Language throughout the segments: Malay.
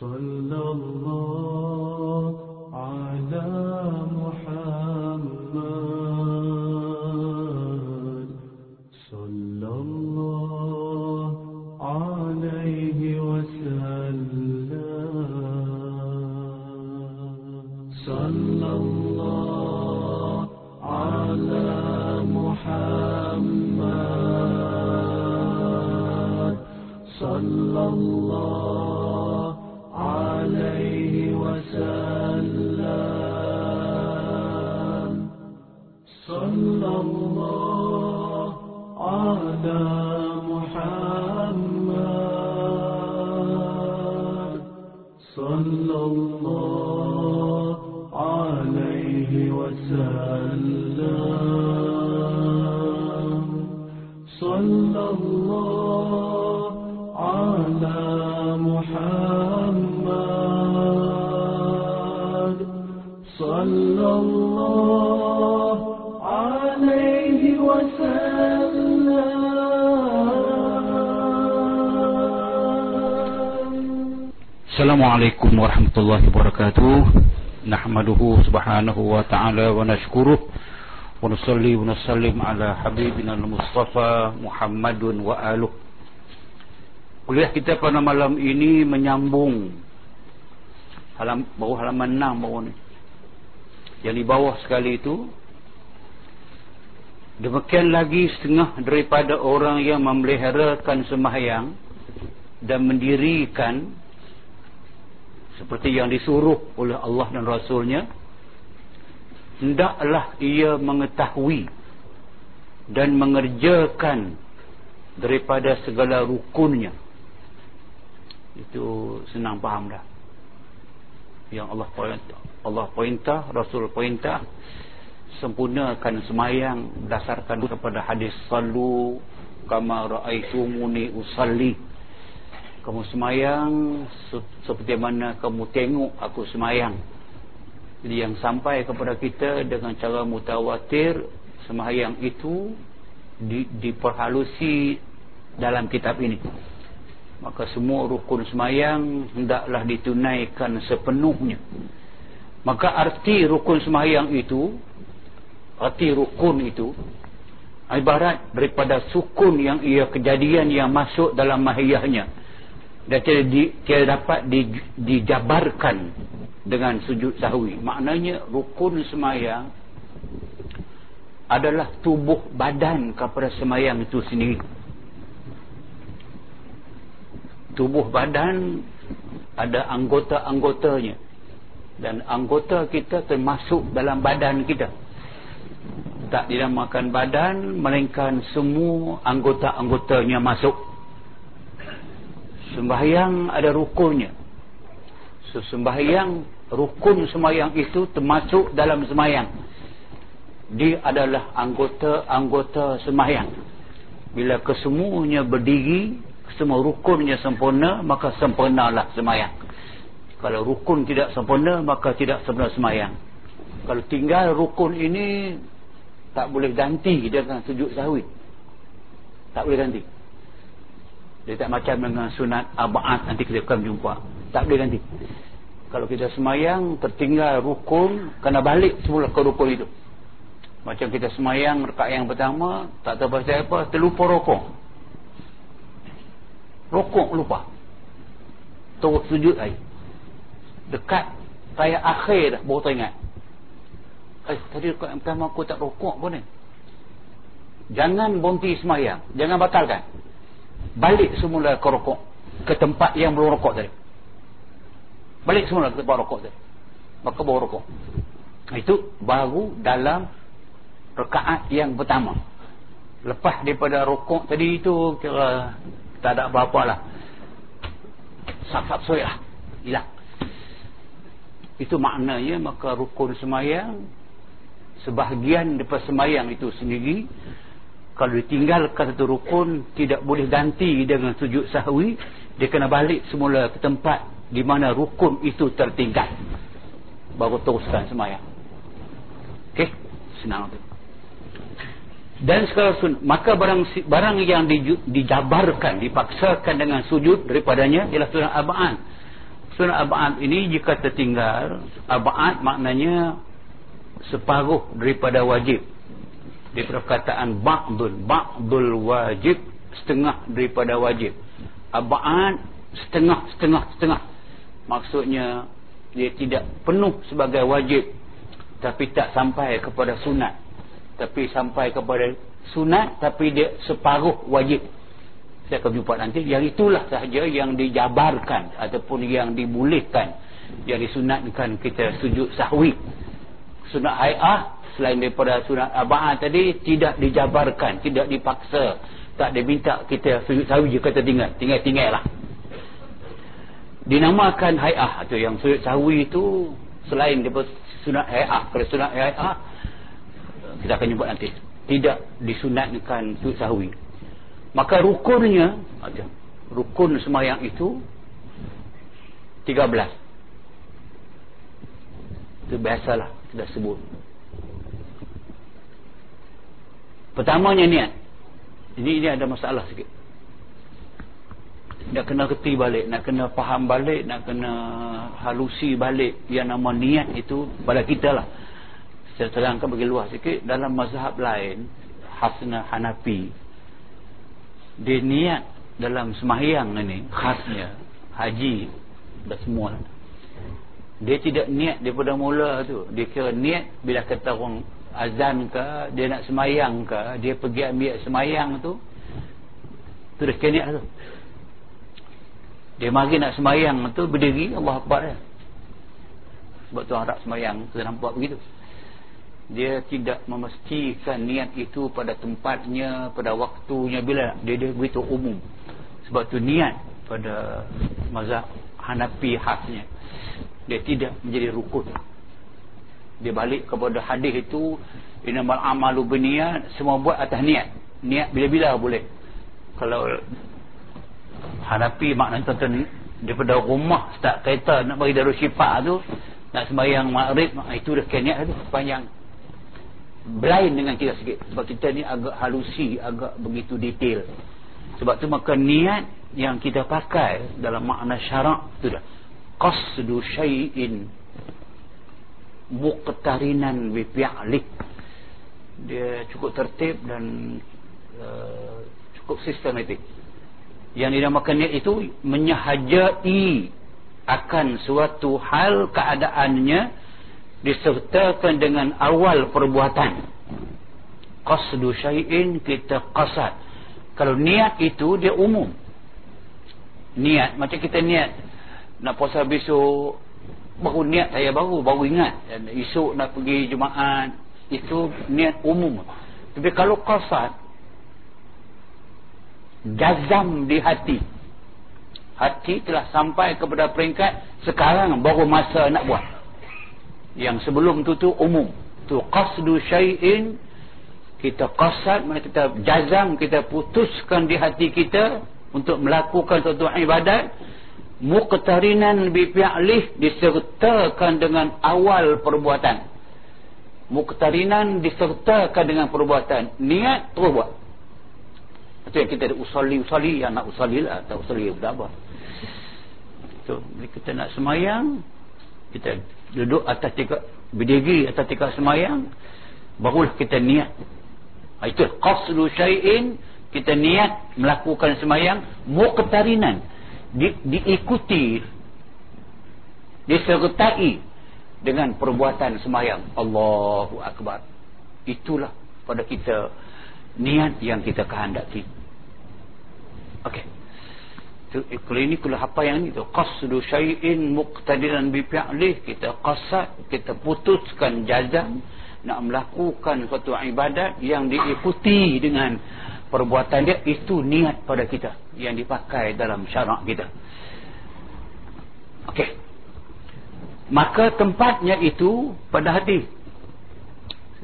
صلى الله على محمد Subhanahu wa ta'ala wa nashkuruh. Wa nusalli wa nusallim ala habibina al-mustafa Muhammadun wa aluh. Kuliah kita pada malam ini menyambung halam, Baru halaman 6 baru ni. Yang di bawah sekali itu Demikian lagi setengah daripada orang yang memeliharakan sembahyang Dan mendirikan seperti yang disuruh oleh Allah dan Rasulnya hendaklah ia mengetahui dan mengerjakan daripada segala rukunnya. Itu senang faham dah. Yang Allah perintah Allah perintah Rasul perintah sempurnakan semayang berdasarkan kepada hadis sallu kama raaitumuni usalli. Kamu semayang seperti mana kamu tengok aku semayang yang sampai kepada kita dengan cara mutawatir semayang itu di, diperhalusi dalam kitab ini. Maka semua rukun semayang hendaklah ditunaikan sepenuhnya. Maka arti rukun semayang itu arti rukun itu ibarat daripada sukun yang ia kejadian yang masuk dalam mahiyahnya dan tidak, di, dapat di, dijabarkan dengan sujud sahwi. Maknanya rukun semayang adalah tubuh badan kepada semayang itu sendiri. Tubuh badan ada anggota-anggotanya. Dan anggota kita termasuk dalam badan kita. Tak dinamakan badan melainkan semua anggota-anggotanya masuk. Sembahyang ada rukunnya. Sembahyang rukun sembahyang itu termasuk dalam sembahyang dia adalah anggota-anggota sembahyang bila kesemuanya berdiri semua rukunnya sempurna maka sempurnalah sembahyang kalau rukun tidak sempurna maka tidak sempurna sembahyang kalau tinggal rukun ini tak boleh ganti. Dengan sujud sahwi tak boleh ganti. Dia tak macam dengan sunat abad nanti kita akan jumpa. Tak boleh nanti. Kalau kita semayang tertinggal rukun kena balik semula ke rukun itu. Macam kita semayang rekat yang pertama tak tahu pasal apa terlupa rokok. Rokok lupa. Terus sujud lagi. Dekat saya akhir dah baru teringat. Eh tadi rekat yang pertama aku tak rokok pun ni. Jangan berhenti semayang. Jangan batalkan balik semula ke rokok ke tempat yang belum rokok tadi balik semula ke tempat rokok tadi maka bawa rokok. Itu baru dalam rekaat yang pertama. Lepas daripada rokok tadi itu kira tak ada apa-apa lah. Sap-sap soy lah. Hilang. Itu maknanya maka rukun semayang sebahagian daripada semayang itu sendiri kalau ditinggalkan satu rukun tidak boleh ganti dengan sujud sahwi dia kena balik semula ke tempat di mana rukun itu tertinggal. Baru teruskan semayang. Ok senang tu. Dan sekarang maka barang barang yang di, dijabarkan dipaksakan dengan sujud daripadanya ialah sunat abaan sunat abad ini jika tertinggal abad maknanya separuh daripada wajib. Di perkataan ba'dul ba'dul wajib setengah daripada wajib. Abad setengah setengah setengah maksudnya dia tidak penuh sebagai wajib tapi tak sampai kepada sunat. Tapi sampai kepada sunat tapi dia separuh wajib. Saya akan jumpa nanti yang itulah sahaja yang dijabarkan ataupun yang dibolehkan. Yang disunatkan kita sujud sahwi. Sunat hai'ah selain daripada sunat aba'ah tadi tidak dijabarkan tidak dipaksa. Tak diminta kita sujud sahwi je kata tinggal. Tinggal-tinggal lah dinamakan hai'ah tu yang sujud sahwi itu selain daripada sunat hai'ah kalau sunat hai'ah kita akan jumpa nanti. Tidak disunatkan sujud sahwi maka rukunnya rukun semayang itu 13 itu biasalah kita sebut. Pertamanya niat. Ini ini ada masalah sikit nak kena reti balik nak kena faham balik nak kena halusi balik yang nama niat itu pada kita lah. Saya terangkan bagi luas sikit dalam mazhab lain Hasna Hanafi dia niat dalam semahyang ini khasnya haji dan semua dia tidak niat daripada mula tu. Dia kira niat bila kata orang azan ke dia nak semayang ke dia pergi ambil semayang tu tu dah kira niat tu dia mari nak semayang tu berdiri Allah Akbar dia. Sebab tu harap semayang kita nampak begitu. Dia tidak memastikan niat itu pada tempatnya pada waktunya bila dia, dia begitu umum. Sebab tu niat pada mazhab Hanafi khasnya dia tidak menjadi rukun. Dia balik kepada hadis itu inamal amalu biniat semua buat atas niat. Niat bila-bila boleh. Kalau hadapi makna tuan ni daripada rumah start kereta nak bagi darul syifa tu nak sembahyang maghrib itu dah niat tu panjang blind dengan kita sikit sebab kita ni agak halusi agak begitu detail. Sebab tu maka niat yang kita pakai dalam makna syarak tu dah. Qasdu syai'in muqtarinan bi fi'lik dia cukup tertib dan uh, cukup sistematik yang dinamakan niat itu menyahajai akan suatu hal keadaannya disertakan dengan awal perbuatan. Qasdu syai'in kita qasad. Kalau niat itu dia umum. Niat macam kita niat nak puasa besok baru niat saya baru baru ingat. Esok nak pergi Jumaat itu niat umum. Tapi kalau qasad jazam di hati. Hati telah sampai kepada peringkat sekarang baru masa nak buat. Yang sebelum tu tu umum. Tu qasdu syai'in kita qasad kita jazam kita putuskan di hati kita untuk melakukan suatu ibadat muqtarinan bi fi'lih disertakan dengan awal perbuatan. Muqtarinan disertakan dengan perbuatan. Niat terus buat itu yang kita ada usali usali yang nak usali lah. Tak usali sudah apa. Bila kita nak semayang kita duduk atas tiga berdiri atas tiga semayang barulah kita niat. Ha, itu qaslu syai'in. Kita niat melakukan semayang muqtarinan. Di, diikuti disertai dengan perbuatan semayang. Allahu Akbar. Itulah pada kita niat yang kita kehendaki ok kalau ini kalau apa yang itu qasdu syai'in muqtadiran bi fi'lih kita qasad kita putuskan jazam nak melakukan suatu ibadat yang diikuti dengan perbuatan dia itu niat pada kita yang dipakai dalam syarak kita. Okey. maka tempatnya itu pada hati.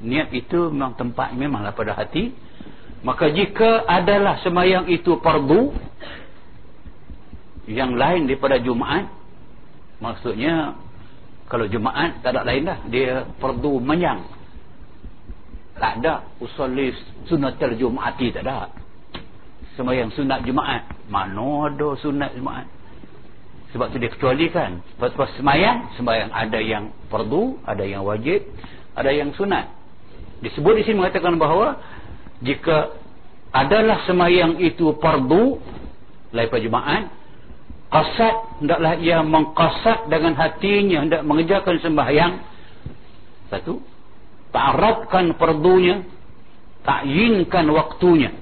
Niat itu memang tempat memanglah pada hati maka jika adalah semayang itu fardu yang lain daripada Jumaat maksudnya kalau Jumaat tak ada lain dah dia fardu menyang. Tak ada usalli sunatul jumati tak ada. Sembahyang sunat jumaat mana ada sunat jumaat? Sebab tu dia kecualikan sebab semayang semayang ada yang perdu ada yang wajib ada yang sunat. Disebut di sini mengatakan bahawa jika adalah semayang itu perdu pada Jumaat qasad hendaklah ia mengqasad dengan hatinya hendak mengerjakan sembahyang. Satu ta'arabkan perdunya ta'yinkan waktunya.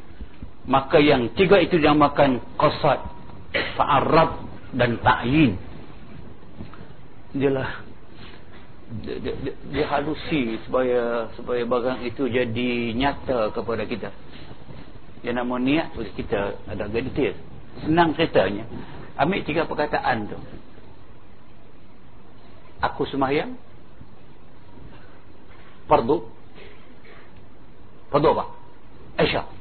Maka yang tiga itu dinamakan qasad ta'arab dan ta'yin. Dialah dia, dia, dia halusi supaya supaya barang itu jadi nyata kepada kita. Yang nama niat kita ada detail. Senang ceritanya. Ambil tiga perkataan tu. Aku semayang. Fardu. Fardu apa? Aisyah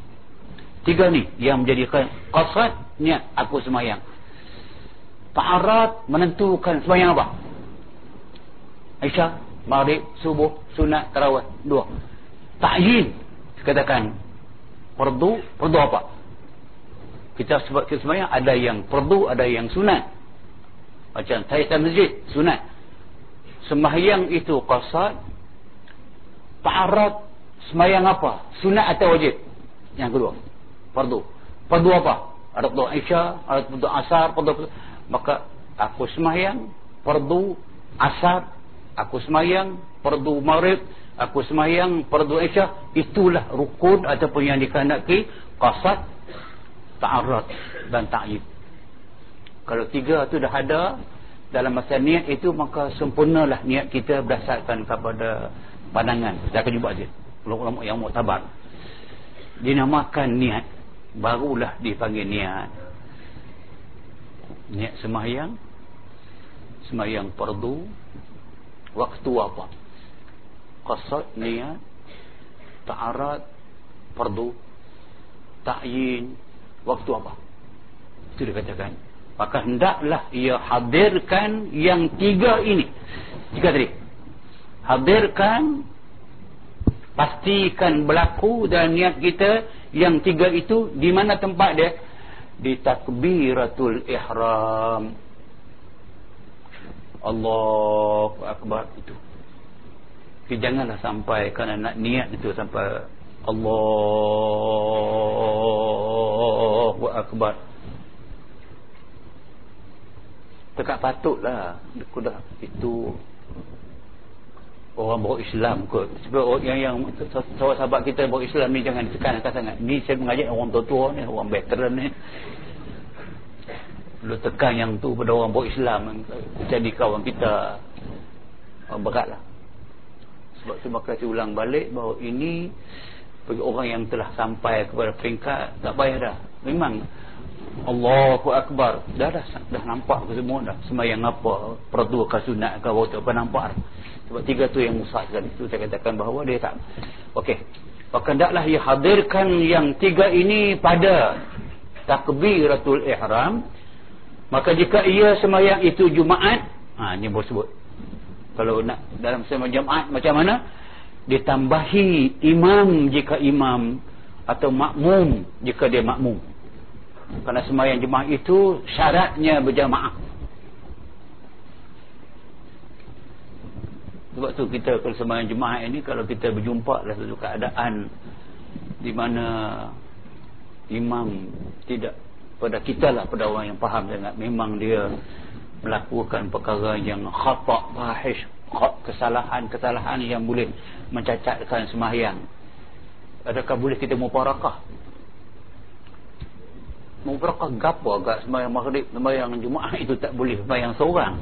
tiga ni yang menjadikan qasad niat aku semayang. Ta'arad menentukan semayang apa Aisyah maghrib subuh sunat tarawih. Dua. Ta'yin katakan fardu fardu apa? Kita sebut semayang ada yang perdu ada yang sunat. Macam tahiyyat masjid sunat. Sembahyang itu qasad ta'arad sembahyang apa? Sunat atau wajib? Yang kedua perdu. Perdu apa? Ada perdu isya ada perdu asar perdu maka aku sembahyang perdu asar aku sembahyang perdu maghrib. Aku sembahyang perdu isya itulah rukun ataupun yang dikehendaki qasad ta'arad dan ta'yid. Kalau tiga tu dah ada dalam masa niat itu maka sempurnalah niat kita berdasarkan kepada pandangan. Saya akan jumpa dia ulama yang muktabar. Dinamakan niat barulah dipanggil niat. Niat semayang semayang perdu waktu apa? Qasad niat ta'arad perdu ta'yin. Waktu apa? Itu dikatakan maka hendaklah ia hadirkan yang tiga ini. Tiga tadi. Hadirkan pastikan berlaku dan niat kita yang tiga itu di mana tempat dia? Di takbiratul ihram Allahu akbar itu. Jadi janganlah sampai kerana nak niat itu sampai Allahu Akbar. Tekak patutlah Kuda itu Orang bawa Islam kot. Sebab yang yang sahabat kita bawa Islam ni Jangan ditekan sangat. Ni saya mengajak orang tua-tua ni Orang veteran ni Lu tekan yang tu pada orang bawa Islam Jadi kawan kita. Beratlah Sebab tu maka saya ulang balik Bahawa ini bagi orang yang telah sampai kepada peringkat tak payah dah. Memang Allahu Akbar. Dah dah dah nampak ke semua dah. Semayang apa perdu ke sunat ke waktu apa nampak. Sebab tiga tu yang musah sekali. Itu saya katakan bahawa dia tak. Ok maka hendaklah ia hadirkan yang tiga ini pada takbiratul ihram maka jika ia semayang itu Jumaat ha, ini boleh sebut. Kalau nak dalam semayang Jumaat macam mana? Ditambahi imam jika imam atau makmum jika dia makmum. Kerana sembahyang jemaah itu syaratnya berjamaah. Sebab tu kita kalau sembahyang jemaah ini kalau kita berjumpa dalam satu keadaan di mana imam tidak pada kita lah pada orang yang faham sangat. Memang dia melakukan perkara yang khata' fahish kesalahan-kesalahan yang boleh mencacatkan semahyang adakah boleh kita muparakah muparakah gapo agak semahyang maghrib semahyang jumaat itu tak boleh semahyang seorang?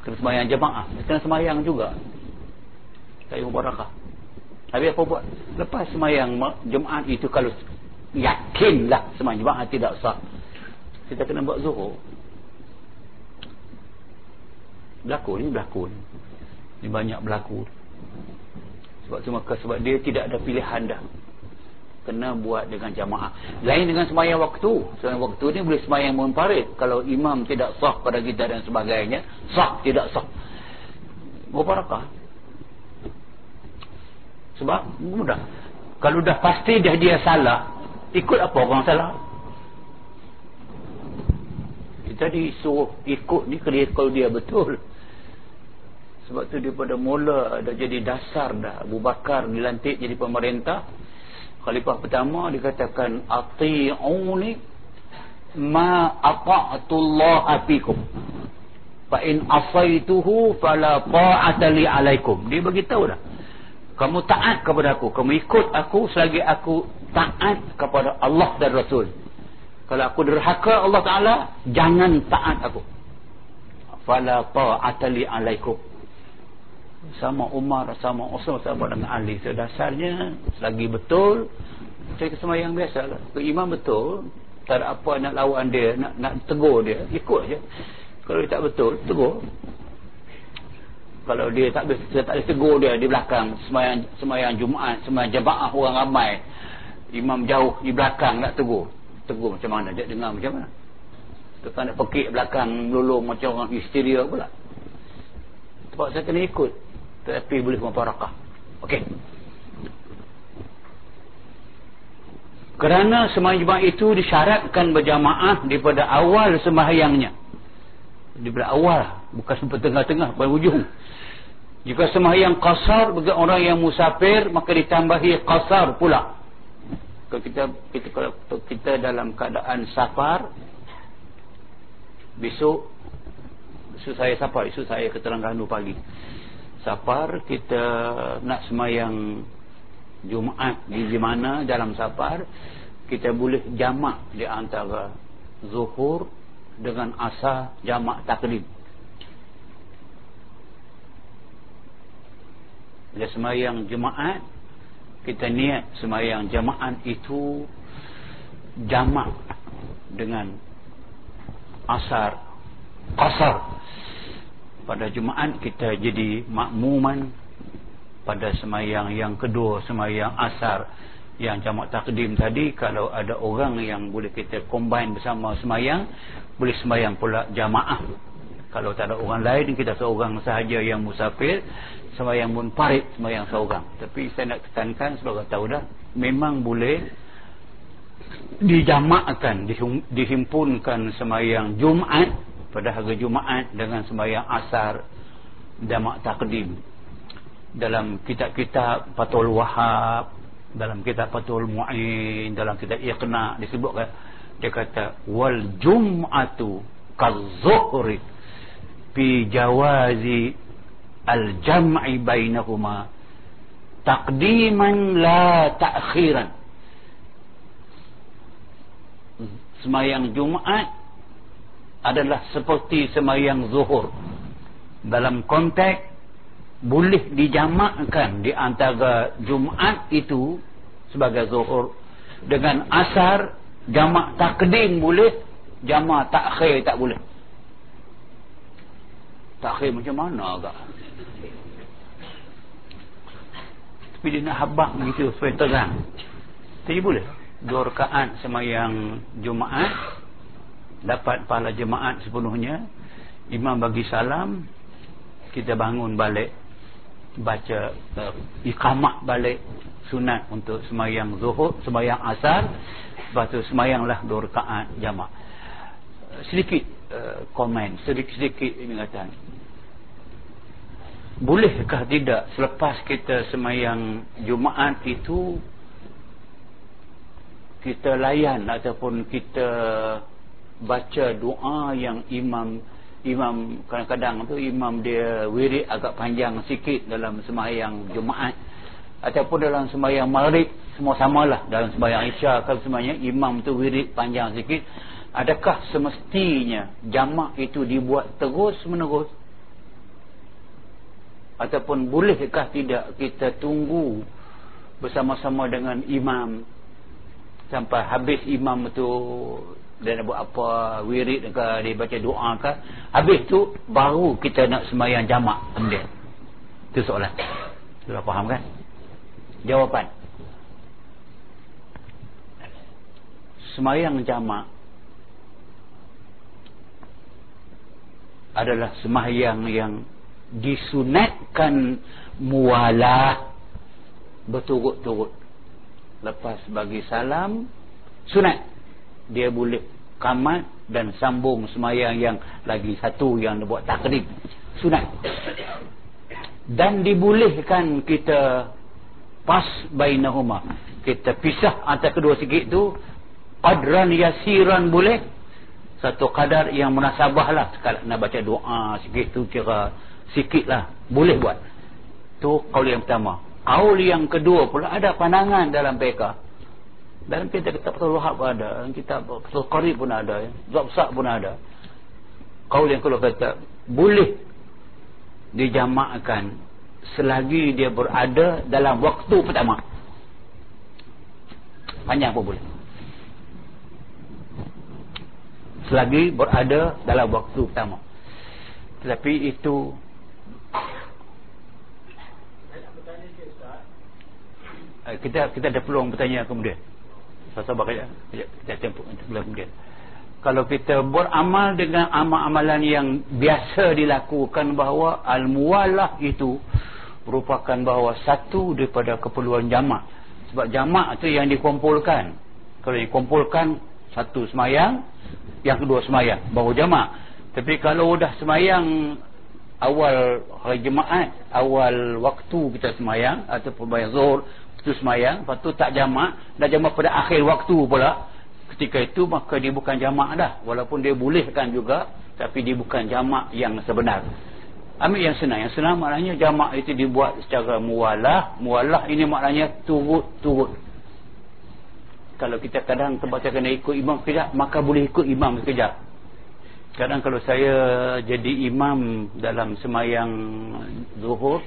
Kena semahyang jemaah kena semahyang juga. Saya muparakah tapi apa buat? Lepas semahyang jumaat itu kalau yakinlah semahyang jemaah tidak sah. Kita kena buat zuhur. Berlaku ni berlaku ni. Banyak berlaku. Sebab tu maka sebab dia tidak ada pilihan dah. Kena buat dengan jamaah. Lain dengan semayang waktu. Semayang waktu ni boleh semayang munfarid kalau imam tidak sah pada kita dan sebagainya sah tidak sah. Berapa sebab mudah. Kalau dah pasti dah dia salah ikut apa orang salah? Kita tadi suruh ikut ni kalau dia betul? Sebab tu daripada mula dah jadi dasar dah. Abu Bakar dilantik jadi pemerintah. Khalifah pertama dikatakan ati'uni ma ata'atullah afikum fa in asaituhu fala ta'ata li alaikum. Dia beritahu dah kamu taat kepada aku. Kamu ikut aku selagi aku taat kepada Allah dan Rasul. Kalau aku derhaka Allah Ta'ala jangan taat aku. Fala ta'ata li alaikum. Sama Umar sama Osman sama dengan Ali. So, dasarnya selagi betul saya semayang biasa lah. Imam betul tak ada apa nak lawan dia nak nak tegur dia ikut je. Kalau dia tak betul tegur kalau dia tak bisa tak boleh tegur dia di belakang semayang semayang Jumaat semayang jemaah orang ramai. Imam jauh di belakang nak tegur. Tegur macam mana? Dia dengar macam mana? Tekan nak pekik belakang melulung macam orang histeria pula. Sebab saya kena ikut. Tapi boleh mufarakah. Okey. Kerana sembahyang itu disyaratkan berjamaah daripada awal sembahyangnya. Daripada awal bukan sampai tengah-tengah pada ujung jika sembahyang qasar bagi orang yang musafir maka ditambahi qasar pula. Kalau kita kita kalau kita dalam keadaan safar besok isu saya safar isu saya ke Terengganu pagi. Safar kita nak semayang Jumaat di mana dalam safar kita boleh jamak di antara zuhur dengan asar jamak taklim bila semayang Jumaat kita niat semayang jamaat itu jamak dengan asar. Asar. Pada Jumaat kita jadi makmuman pada semayang yang kedua semayang asar. Yang jamak takdim tadi kalau ada orang yang boleh kita combine bersama semayang boleh semayang pula jamaah. Kalau tak ada orang lain kita seorang sahaja yang musafir semayang pun parit semayang seorang. Tapi saya nak tekankan sebagai tahu dah memang boleh dijamakkan dihimpunkan semayang Jumaat pada hari Jumaat dengan sembahyang asar jamak takdim dalam kitab-kitab Fathul Wahab dalam kitab Fathul Mu'in dalam kitab Iqna disebutkan dia kata wal jum'atu kazuhri fi jawazi al jam'i bainahuma taqdiman la ta'khiran. Semayang Jumaat adalah seperti semayang zuhur. Dalam konteks boleh dijamakkan di antara Jumaat itu sebagai zuhur. Dengan asar jamak takdim boleh jamak takhir tak boleh takhir macam mana agak? Tapi dia nak habak begitu supaya terang tapi boleh. Dua rekaan semayang Jumaat dapat pahala jemaat sepenuhnya imam bagi salam kita bangun balik baca uh, iqamah balik sunat untuk semayang zuhur semayang asar lepas tu semayanglah dua rekaat jamaah sedikit uh, komen. Sedikit-sedikit ingatan bolehkah tidak selepas kita semayang Jumaat itu kita layan ataupun kita baca doa yang imam imam kadang-kadang tu imam dia wirid agak panjang sikit dalam sembahyang Jumaat. Ataupun dalam sembahyang Maghrib semua samalah dalam sembahyang Isya. Kalau semuanya imam tu wirid panjang sikit adakah semestinya jamak itu dibuat terus menerus? Ataupun bolehkah tidak kita tunggu bersama-sama dengan imam sampai habis imam itu dia nak buat apa wirid ke dia baca doa ke? Habis tu baru kita nak semayang jamak kemudian itu soalan. Sudah faham kan? Jawapan. Semayang jamak adalah semayang yang disunatkan mualah berturut-turut. Lepas bagi salam sunat. Dia boleh kamat dan sambung semayang yang lagi satu yang buat takrib. Sunat. Dan dibolehkan kita pas bainahuma. Kita pisah antara kedua sikit tu qadran yasiran boleh satu kadar yang munasabah lah. Kalau nak baca doa sikit tu kira sikit lah. Boleh buat. Tu kaul yang pertama. Kaul yang kedua pula ada pandangan dalam peka dalam kita kitab Fathul Wahab pun ada dalam kitab Fathul Qarib pun ada Zabsak pun ada. Kaul yang kedua kata boleh dijamakkan selagi dia berada dalam waktu pertama. Panjang pun boleh selagi berada dalam waktu pertama. Tetapi itu eh, kita kita ada peluang bertanya kemudian. Sabar kejap kita tempoh kemudian. Kalau kita beramal dengan amal-amalan yang biasa dilakukan bahawa al-muwalah itu merupakan bahawa satu daripada keperluan jamak. Sebab jamak itu yang dikumpulkan. Kalau dikumpulkan satu semayang yang kedua semayang baru jamak. Tapi kalau dah semayang awal hari jemaat awal waktu kita semayang ataupun bayar zuhur itu semayang lepas tu tak jamak dah jamak pada akhir waktu pula ketika itu maka dia bukan jamak dah. Walaupun dia bolehkan juga tapi dia bukan jamak yang sebenar. Ambil yang senang. Yang senang maknanya jamak itu dibuat secara muwalah muwalah ini maknanya turut-turut kalau kita kadang terbaca kena ikut imam sekejap maka boleh ikut imam sekejap. Kadang kalau saya jadi imam dalam semayang zuhur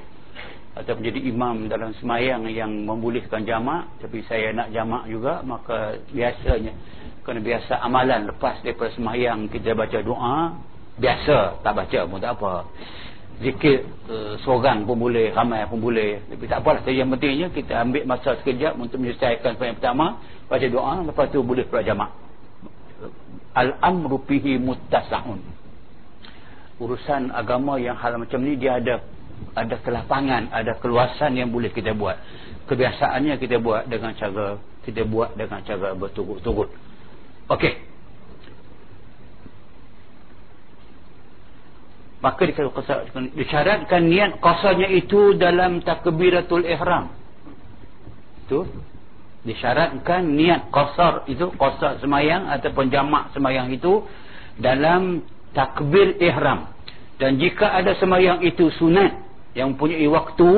atau menjadi imam dalam semayang yang membolehkan jamak tapi saya nak jamak juga maka biasanya kerana biasa amalan lepas daripada semayang kita baca doa biasa tak baca pun tak apa. Zikir uh, seorang pun boleh ramai pun boleh. Tapi tak apalah yang pentingnya kita ambil masa sekejap untuk menyelesaikan semayang pertama baca doa lepas tu boleh keluar jamak. Al-amru fihi muttasa'un. Urusan agama yang hal macam ni dia ada ada kelapangan ada keluasan yang boleh kita buat. Kebiasaannya kita buat dengan cara kita buat dengan cara berturut-turut. Okey. Maka disyaratkan niat qasarnya itu dalam takbiratul ihram. Tu disyaratkan niat qasar itu qasar semayang ataupun jamak semayang itu dalam takbir ihram. Dan jika ada semayang itu sunat yang mempunyai waktu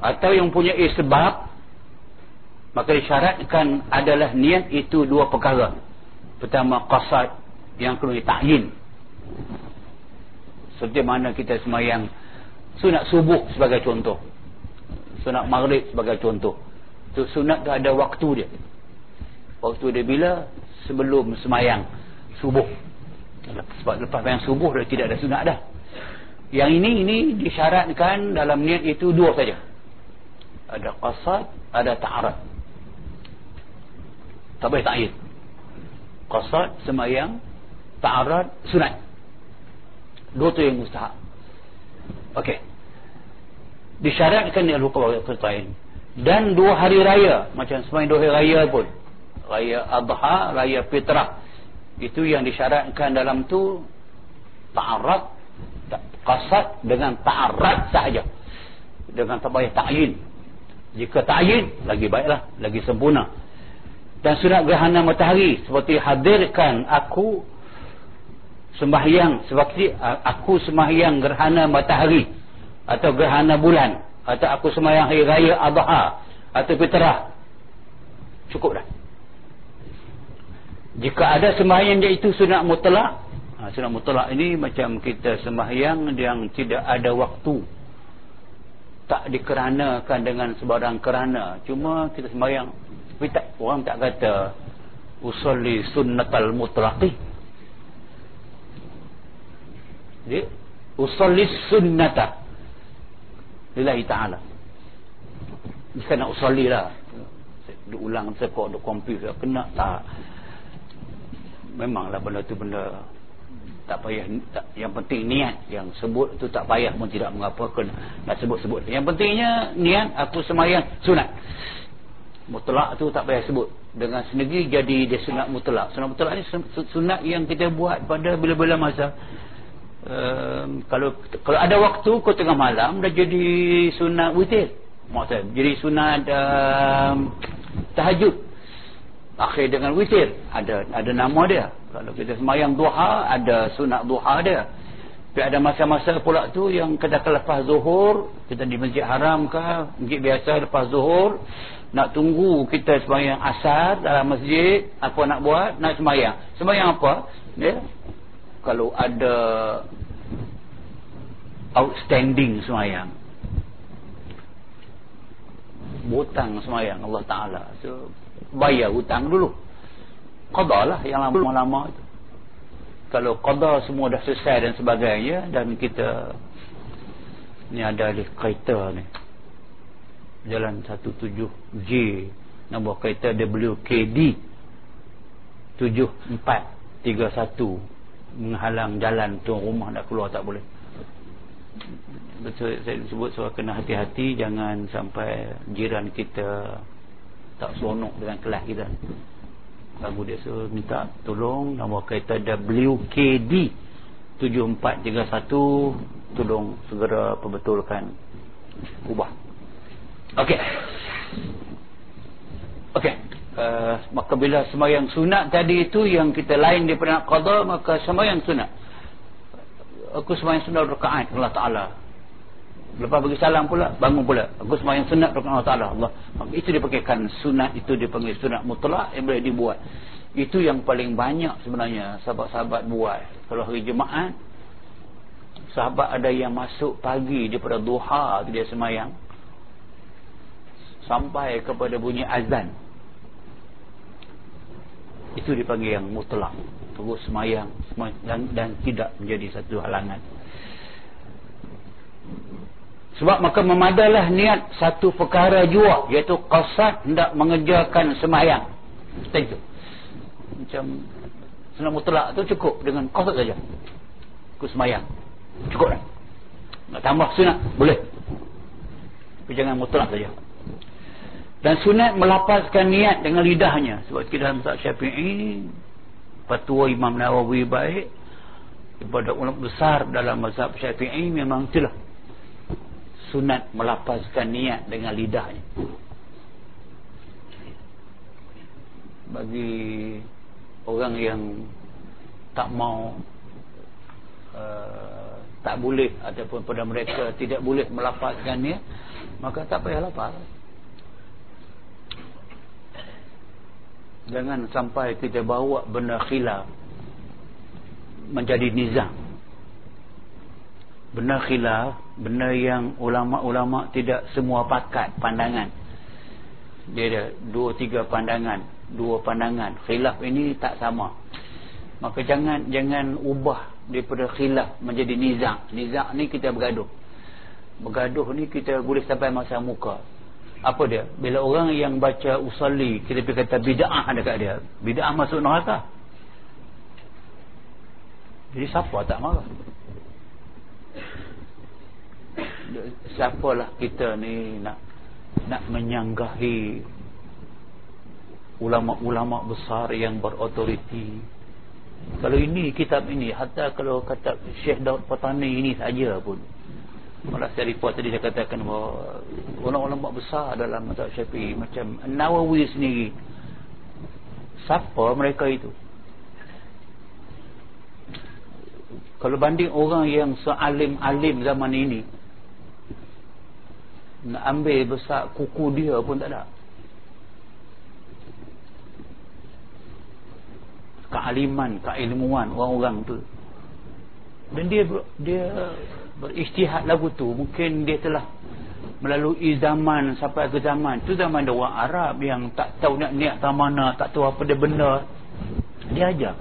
atau yang mempunyai sebab maka disyaratkan adalah niat itu dua perkara. Pertama qasad yang kedua ta'yin. Seperti mana kita semayang sunat subuh sebagai contoh sunat maghrib sebagai contoh tu sunat tu ada waktu dia. Waktu dia bila? Sebelum semayang. Subuh. Sebab lepas semayang subuh dia tidak ada sunat dah. Yang ini ini disyaratkan dalam niat itu dua saja. Ada qasad ada ta'arad tak boleh ta'id qasad semayang ta'arad sunat. Dua tu yang mustahak. Ok disyaratkan ni al-hukam al-qirtain dan dua hari raya. Macam semain dua hari raya pun. Raya adha raya fitrah. Itu yang disyaratkan dalam tu ta'arad qasad dengan ta'arad sahaja. Dengan tak payah ta'yin. Jika ta'yin lagi baiklah lagi sempurna. Dan sunat gerhana matahari seperti hadirkan aku sembahyang seperti aku sembahyang gerhana matahari atau gerhana bulan atau aku semayang hari raya Adha atau fitrah cukup dah. Jika ada sembahyang dia itu sunat mutlak ha, sunat mutlak ini macam kita sembahyang yang tidak ada waktu. Tak dikeranakan dengan sebarang kerana. Cuma kita sembahyang tapi tak, orang tak kata usalli sunnatal mutlaqi. Dia usalli sunnata lillahi ta'ala. Jika nak usalli lah. Duk ulang sekok duk komputer kena tak? Memanglah benda tu benda tak payah tak, yang penting niat. Yang sebut tu tak payah pun tidak mengapa. Kena nak sebut-sebut. Yang pentingnya niat aku semayang sunat. Mutlak tu tak payah sebut. Dengan sendiri jadi dia sunat mutlak. Sunat mutlak ni sunat yang kita buat pada bila-bila masa um, kalau kalau ada waktu kau tengah malam dah jadi sunat witir. Maksud jadi sunat um, tahajud. Akhir dengan witir. Ada ada nama dia. Kalau kita semayang duha ada sunat duha dia. Tapi ada masa-masa pula tu yang kadang lepas zuhur kita di masjid haram ke masjid biasa lepas zuhur nak tunggu kita semayang asar dalam masjid apa nak buat? Nak semayang. Semayang apa? Ya kalau ada outstanding semayang hutang semayang Allah Ta'ala. So, bayar hutang dulu. Qada lah yang lama-lama itu. Kalau qada semua dah selesai dan sebagainya dan kita ni ada di kereta ni. Jalan 17J nombor kereta WKD 7431 menghalang jalan tu rumah nak keluar tak boleh. Saya sebut soal kena hati-hati jangan sampai jiran kita tak seronok dengan kelas kita. Lagu dia so minta tolong nombor kereta WKD 7431 tolong segera perbetulkan ubah. Ok ok uh, maka bila semayang sunat tadi itu yang kita lain daripada nak qadar maka semayang sunat. Aku semayang sunat rakaat Allah Ta'ala. Lepas bagi salam pula bangun pula. Aku semayang sunat rakaat Allah Ta'ala. Allah. Itu dipakaikan sunat itu dipanggil sunat mutlak yang boleh dibuat. Itu yang paling banyak sebenarnya sahabat-sahabat buat. Kalau hari Jumaat sahabat ada yang masuk pagi daripada duha dia semayang sampai kepada bunyi azan itu dipanggil yang mutlak. Terus semayang dan, dan tidak menjadi satu halangan. Sebab maka memadalah niat satu perkara jua iaitu qasad hendak mengerjakan semayang. Itu. Macam sunat mutlak tu cukup dengan qasad saja. Aku semayang. Cukup dah nak tambah sunat boleh. Tapi jangan mutlak saja dan sunat melapaskan niat dengan lidahnya. Sebab kita dalam mazhab syafi'i patua Imam Nawawi baik daripada ulama besar dalam mazhab syafi'i memang itulah. Sunat melapaskan niat dengan lidahnya. Bagi orang yang tak mau uh, tak boleh ataupun pada mereka tidak boleh melapaskannya maka tak payah lapar jangan sampai kita bawa benda khilaf menjadi nizam. Benda khilaf benda yang ulama-ulama tidak semua pakat pandangan. Dia ada dua tiga pandangan dua pandangan. Khilaf ini tak sama. Maka jangan jangan ubah daripada khilaf menjadi nizak nizak ni kita bergaduh. Bergaduh ni kita boleh sampai masa muka apa dia? Bila orang yang baca usalli kita pergi kata bid'ah dekat dia. Bid'ah masuk neraka. Jadi siapa tak marah? Siapalah kita ni nak nak menyanggahi ulama-ulama besar yang berautoriti? Kalau ini kitab ini hatta kalau kata Syekh Daud Patani ini saja pun malah saya report tadi saya katakan bahawa ulama-ulama besar dalam mazhab Syafi'i macam Nawawi sendiri. Siapa mereka itu? Kalau banding orang yang sealim-alim zaman ini nak ambil besar kuku dia pun tak ada. Kealiman, keilmuan orang-orang tu. Dan dia dia beristihad lagu tu, mungkin dia telah melalui zaman sampai ke zaman. Tu zaman dia orang Arab yang tak tahu nak niat ke mana, tak tahu apa dia benda. Dia ajar.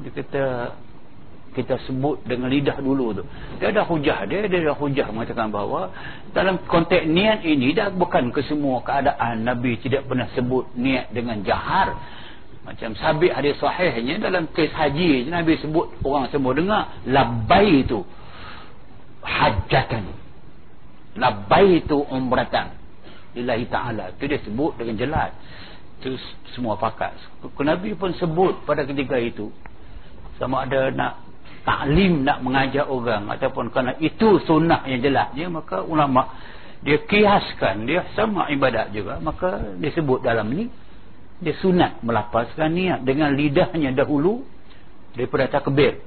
Dia kata kita sebut dengan lidah dulu tu. Dia ada hujah dia, dia ada hujah mengatakan bahawa dalam konteks niat ini dah bukan ke semua keadaan Nabi tidak pernah sebut niat dengan jahar macam sabit hadis sahihnya dalam kes haji Nabi sebut orang semua dengar labai itu hajatan labai itu umratan. Lillahi ta'ala. Itu dia sebut dengan jelas. Itu semua pakat Nabi pun sebut pada ketika itu sama ada nak taklim nak mengajar orang ataupun kerana itu sunnah yang jelasnya maka ulama dia kiaskan dia sama ibadat juga maka disebut dalam ni dia sunat melapaskan niat dengan lidahnya dahulu daripada takbir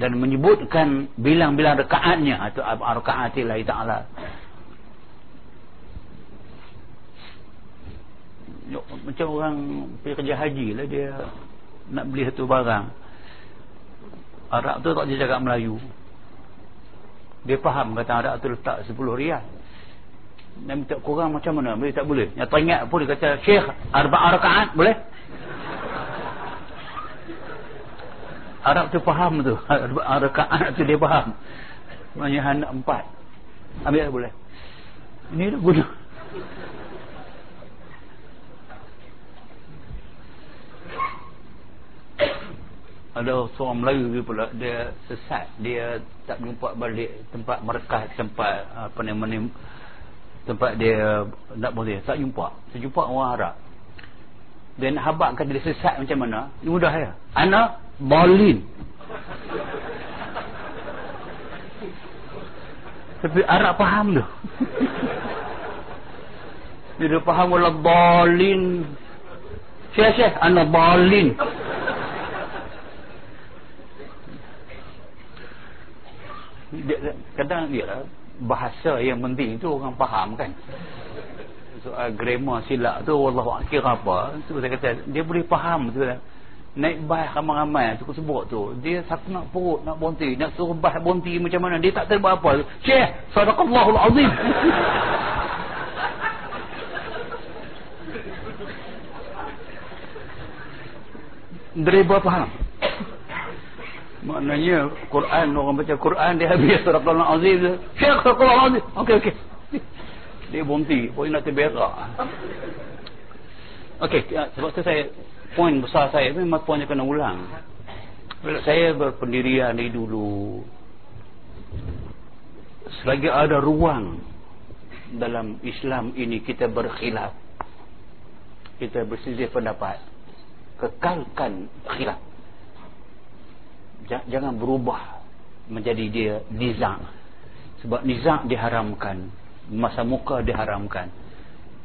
dan menyebutkan bilang-bilang rekaatnya atau rekaatillahi ta'ala. Macam orang pergi kerja haji lah dia nak beli satu barang. Arab tu tak dia cakap Melayu. Dia faham kata Arab tu letak 10 rial dia minta kurang macam mana? Boleh tak boleh? Yang teringat pun dia kata Syekh arba'a rakaat boleh? Arab tu faham tu. Rakaat tu dia faham. Maknanya hendak empat. Ambil lah boleh. Ini dah guna. Ada seorang Melayu dia pula dia sesat. Dia tak jumpa balik tempat merekas tempat apa nama tempat dia nak boleh tak jumpa. Saya jumpa orang Arab. Dia nak habakkan dia sesat macam mana? Ini mudah ya? Anak Balin Tapi Arab faham tu Dia dah faham wala balin Syekh syekh Anak balin Kadang dia Bahasa yang penting tu orang faham kan. Soal grammar silap tu Allah kira apa. Tu saya kata Dia boleh faham tu lah. Naik bas ramai-ramai tu sebut tu. Dia satu nak perut nak bonti nak suruh bas bonti macam mana dia tak tahu apa. Syekh sadaqallahul azim. Driba faham maknanya Quran orang baca Quran dia habis. Sadaqallahul azim syekh sadaqallahul azim okey okey. Dia bonti pun nak terberak. Okey sebab tu saya poin besar saya memang poin yang kena ulang. Saya berpendirian ni dulu selagi ada ruang dalam Islam ini kita berkhilaf. Kita berselisih pendapat. Kekalkan khilaf jangan berubah menjadi dia nizam. Sebab nizam diharamkan masa muka diharamkan.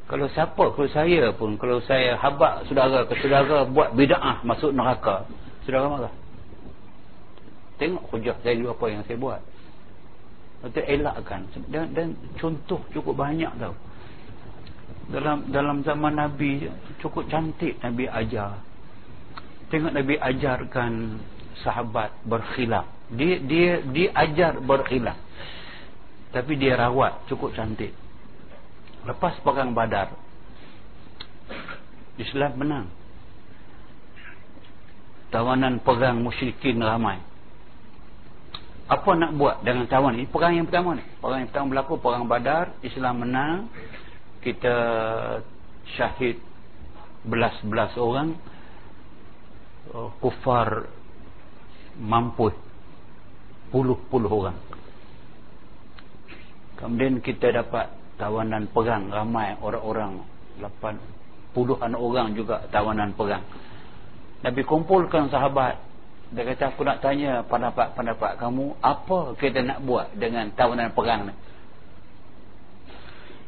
Kalau siapa kalau saya pun kalau saya habak saudara ke saudara buat bid'ah masuk neraka saudara marah. Tengok hujah saya dulu apa yang saya buat. Nanti elakkan. Dan, dan contoh cukup banyak tau. Dalam dalam zaman Nabi cukup cantik Nabi ajar. Tengok Nabi ajarkan sahabat berkhilaf. Dia dia dia ajar berkhilaf. Tapi dia rawat cukup cantik. Lepas perang badar Islam menang. Tawanan perang musyrikin ramai. Apa nak buat dengan tawan ini perang yang pertama ni. Perang yang pertama berlaku perang badar Islam menang. Kita syahid belas-belas orang. Uh, kufar mampus. Puluh-puluh orang. Kemudian kita dapat tawanan perang. Ramai orang-orang. 80-an orang juga tawanan perang. Nabi kumpulkan sahabat. Dia kata aku nak tanya pendapat-pendapat kamu. Apa kita nak buat dengan tawanan perang ni?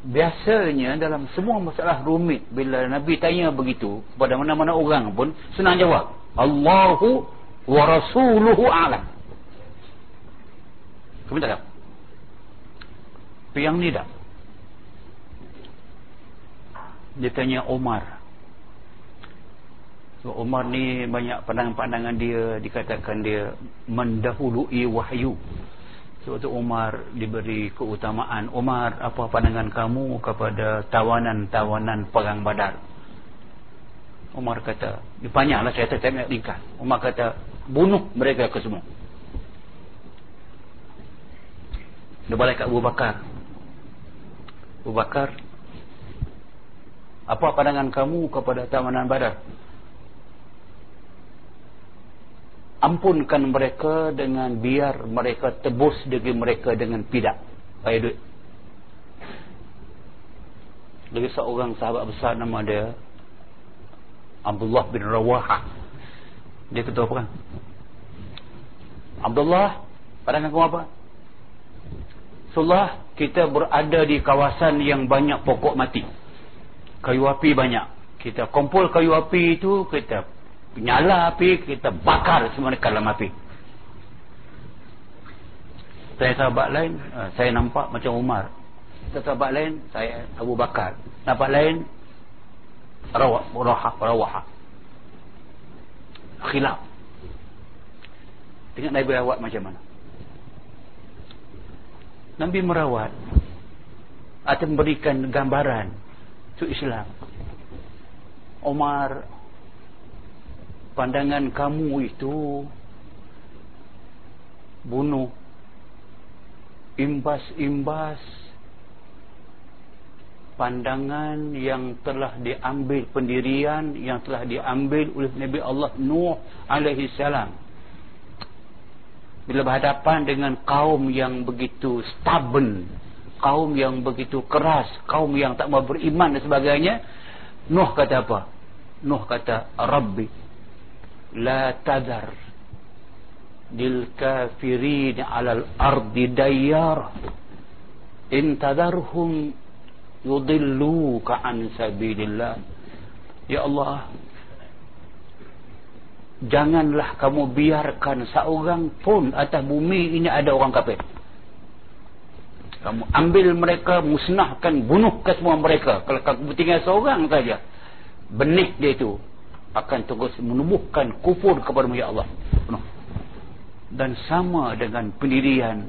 Biasanya dalam semua masalah rumit bila Nabi tanya begitu kepada mana-mana orang pun senang jawab Allahu wa rasuluhu a'lam. Kamu tak tahu? Yang ni dah. Dia tanya Omar. So, Omar ni banyak pandangan-pandangan dia. Dikatakan dia mendahului wahyu. Sebab tu Omar diberi keutamaan. Omar apa pandangan kamu kepada tawanan-tawanan perang badar Omar kata dia banyaklah saya nak ringkas Omar kata bunuh mereka ke semua dia balik kat Abu Bakar Abu Bakar apa pandangan kamu kepada tawanan badar? Ampunkan mereka dengan biar mereka tebus diri mereka dengan pidak. Bayar duit. Lagi seorang sahabat besar nama dia Abdullah bin Rawaha. Dia ketua perang. Abdullah, pandangan kamu apa? Rasulullah kita berada di kawasan yang banyak pokok mati. Kayu api banyak. Kita kumpul kayu api itu, kita nyala api, kita bakar semua dekat dalam api. Saya sahabat lain, eh, saya nampak macam Umar. Sahabat lain, saya Abu Bakar. Nampak lain, rawah rawah khilaf. Tengok Nabi rawat macam mana. Nabi merawat atau memberikan gambaran untuk Islam. Omar pandangan kamu itu bunuh imbas-imbas pandangan yang telah diambil pendirian yang telah diambil oleh Nabi Allah Nuh alaihi salam. Bila berhadapan dengan kaum yang begitu stubborn kaum yang begitu keras kaum yang tak mau beriman dan sebagainya Nuh kata apa? Nuh kata Rabbi la tadar dil kafirin alal ardi dayyar in tadarhum yudilluka an sabilillah ya Allah janganlah kamu biarkan seorang pun atas bumi ini ada orang kafir. Kamu ambil mereka musnahkan bunuh ke semua mereka. Kalau kamu tinggal seorang saja benih dia itu akan terus menumbuhkan kufur kepada ya Allah. Dan sama dengan pendirian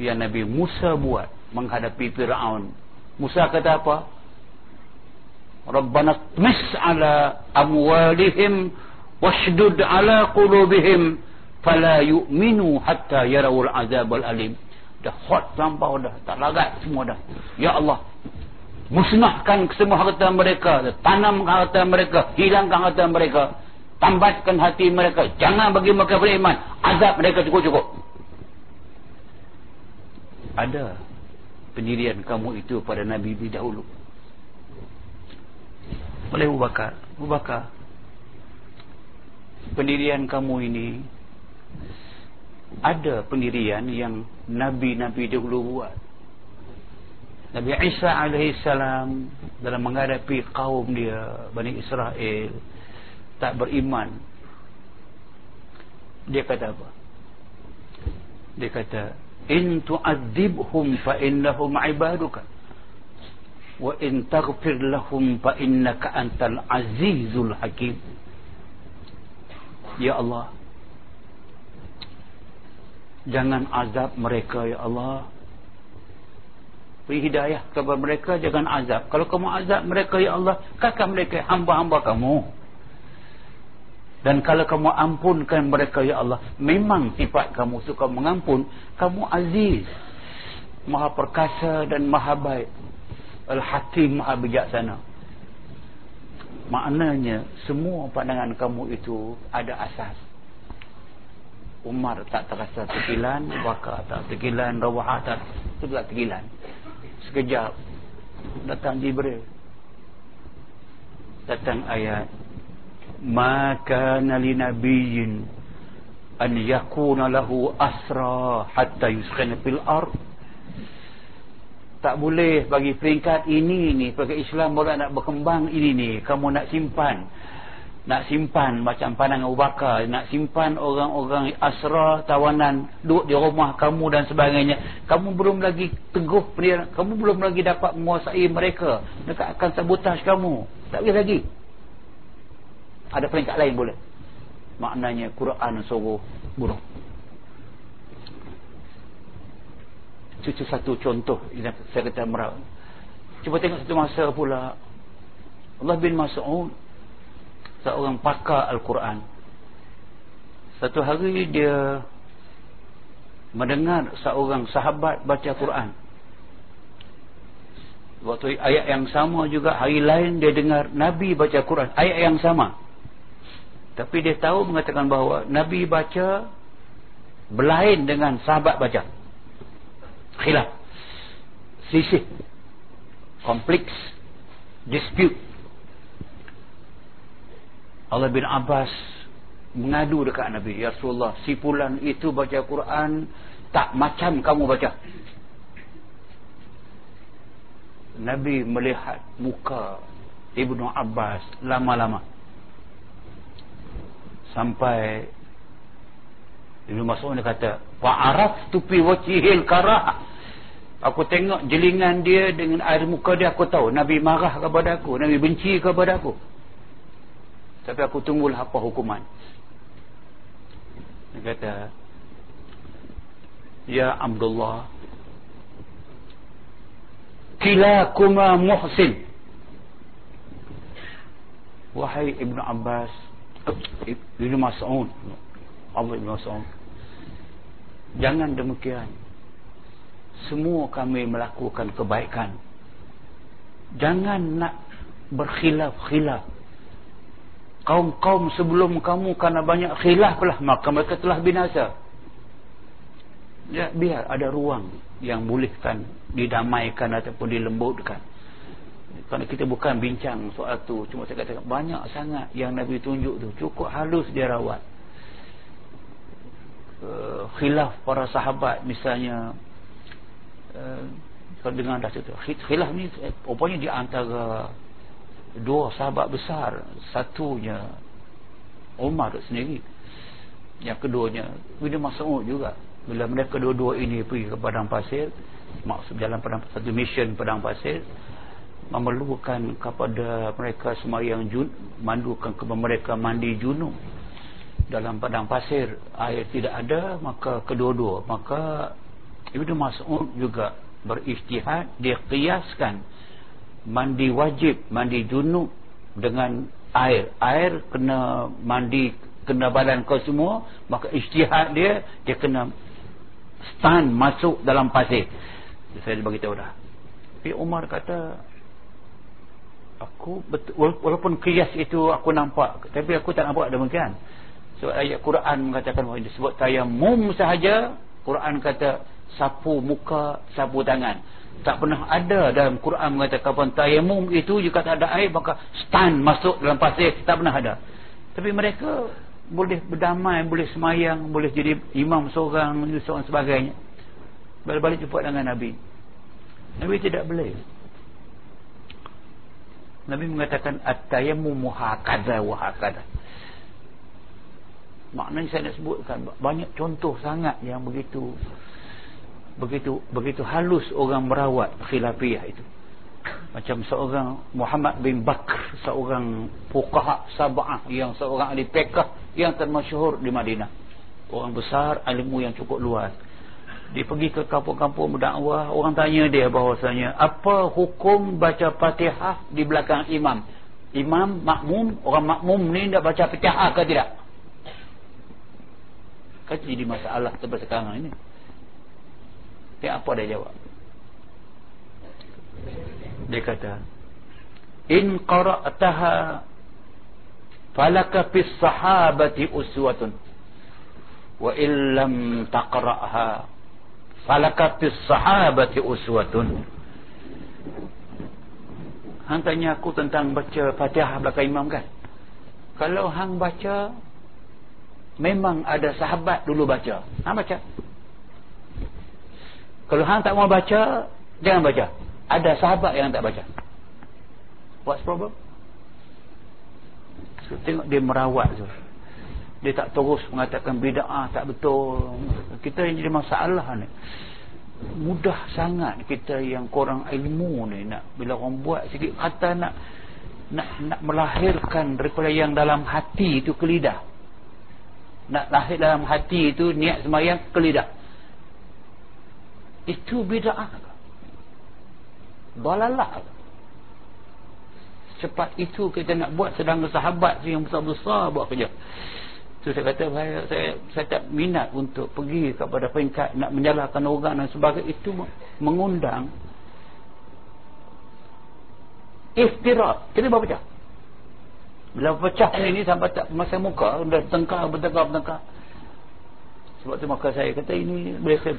yang Nabi Musa buat menghadapi Fir'aun Musa kata apa? Rabbana tmis ala amwalihim washdud ala qulubihim fala yu'minu hatta yarawul azabal alim. Dah hot sampah dah, tak lagat semua dah. Ya Allah, musnahkan semua harta mereka, tanam harta mereka, hilangkan harta mereka, tambatkan hati mereka, jangan bagi mereka beriman, azab mereka cukup-cukup. Ada pendirian kamu itu pada Nabi lebih dahulu oleh Abu Bakar. Abu Bakar pendirian kamu ini ada pendirian yang Nabi-Nabi dahulu buat. Nabi Isa AS dalam menghadapi kaum dia Bani Israel tak beriman. Dia kata apa? Dia kata in tu'adzibhum fa innahum ibaduka. Wa in taghfir lahum fa innaka antal azizul hakim. Ya Allah jangan azab mereka ya Allah. Beri hidayah kepada mereka jangan azab. Kalau kamu azab mereka ya Allah kakak mereka hamba-hamba kamu dan kalau kamu ampunkan mereka ya Allah Memang sifat kamu suka mengampun Kamu aziz Maha perkasa dan maha baik. Al-Hakim maha bijaksana. Maknanya Semua pandangan kamu itu Ada asas. Umar tak terasa tekilan Bakar tak tekilan Rawah tak Itu tak tekilan Sekejap Datang Jibril. Datang ayat ma kana li nabiyyin an yakuna lahu asra hatta yuskhana fil ard. Tak boleh bagi peringkat ini ni bagi Islam boleh nak berkembang ini ni kamu nak simpan. Nak simpan macam pandangan Abu Bakar nak simpan orang-orang asra tawanan duduk di rumah kamu dan sebagainya. Kamu belum lagi teguh kamu belum lagi dapat menguasai mereka. Mereka akan sabotaj kamu. Tak boleh lagi ada peringkat lain boleh. Maknanya Quran suruh bunuh. Cucu satu contoh saya kata merah. Cuba tengok satu masa pula Allah bin Mas'ud seorang pakar Al-Quran. Satu hari dia mendengar seorang sahabat baca Quran. Waktu ayat yang sama juga hari lain dia dengar Nabi baca Quran. Ayat yang sama tapi dia tahu mengatakan bahawa Nabi baca berlain dengan sahabat baca. Khilaf. Sisih. Kompleks dispute Allah bin Abbas mengadu dekat Nabi Ya Rasulullah si pulan itu baca Quran tak macam kamu baca Nabi melihat muka Ibnu Abbas lama-lama sampai Ibnu Mas'ud dia kata fa'araf tupi wajhil karah. Aku tengok jelingan dia dengan air muka dia aku tahu Nabi marah kepada aku Nabi benci kepada aku. Tapi aku tunggulah apa hukuman. Dia kata Ya Abdullah Kilakuma muhsin. Wahai Ibn Abbas Ibn Mas'ud Allah Ibn Mas'ud Jangan demikian. Semua kami melakukan kebaikan. Jangan nak berkhilaf-khilaf. Kaum-kaum sebelum kamu Karena banyak khilaf lah Maka mereka telah binasa. Ya, Biar ada ruang Yang bolehkan didamaikan Ataupun dilembutkan kerana kita bukan bincang soal tu. Cuma saya katakan banyak sangat yang Nabi tunjuk tu. Cukup halus dia rawat. Uh, Khilaf para sahabat misalnya uh, Kalau dengar dah cerita. Khilaf ni eh, rupanya di antara Dua sahabat besar. Satunya Umar sendiri. Yang keduanya Bila Mas'ud juga. Bila mereka dua-dua ini pergi ke Padang Pasir Maksud jalan Padang Satu mission Padang Pasir memerlukan kepada mereka semayang jun mandukan kepada mereka mandi junub. Dalam padang pasir air tidak ada maka kedua-dua. Maka Ibnu Mas'ud juga beristihad dia kiaskan mandi wajib mandi junub dengan air. Air kena mandi kena badan kau semua maka istihad dia dia kena stand masuk dalam pasir. Saya bagi tahu dah. Tapi Umar kata aku betul, walaupun kias itu aku nampak tapi aku tak nampak demikian. Sebab ayat Quran mengatakan bahawa disebut tayamum sahaja Quran kata sapu muka sapu tangan. Tak pernah ada dalam Quran mengatakan tayamum itu jika tak ada air maka stand masuk dalam pasir. Tak pernah ada. Tapi mereka boleh berdamai boleh semayang boleh jadi imam seorang seorang sebagainya. Balik-balik jumpa dengan Nabi. Nabi tidak boleh Nabi mengatakan at-tayammum hakadha wa hakadha. Maknanya saya nak sebutkan banyak contoh sangat yang begitu begitu begitu halus orang merawat khilafiyah itu. Macam seorang Muhammad bin Bakr, seorang fuqaha sab'ah yang seorang ahli fiqh yang termasyhur di Madinah. Orang besar, ilmu yang cukup luas dia pergi ke kampung-kampung berdakwah orang tanya dia bahawasanya apa hukum baca fatihah di belakang imam? Imam makmum orang makmum ni nak baca fatihah ke tidak? Kan jadi masalah sampai sekarang ini dia apa dia jawab? Dia kata in qara'taha falaka fis sahabati uswatun wa illam taqra'ha falakatis sahabati uswatun. Hang tanya aku tentang baca fatihah belakang imam kan? Kalau hang baca memang ada sahabat dulu baca. Hang baca? Kalau hang tak mau baca jangan baca. Ada sahabat yang tak baca. What's problem? So, tengok dia merawat tu dia tak terus mengatakan bid'ah tak betul. Kita yang jadi masalah ni. Mudah sangat kita yang kurang ilmu ni nak bila orang buat sikit kata nak nak nak melahirkan daripada yang dalam hati itu ke lidah. Nak lahir dalam hati itu niat semayang ke lidah. Itu bid'ah. Balalah cepat itu kita nak buat sedang sahabat yang besar-besar buat kerja So saya kata saya, saya saya tak minat untuk pergi kepada peringkat nak menyalahkan orang dan sebagainya itu mengundang iftirak. Kita buat pecah. Bila pecah ini sampai tak masa muka dah tengkar bertengkar bertengkar. Sebab tu maka saya kata ini saya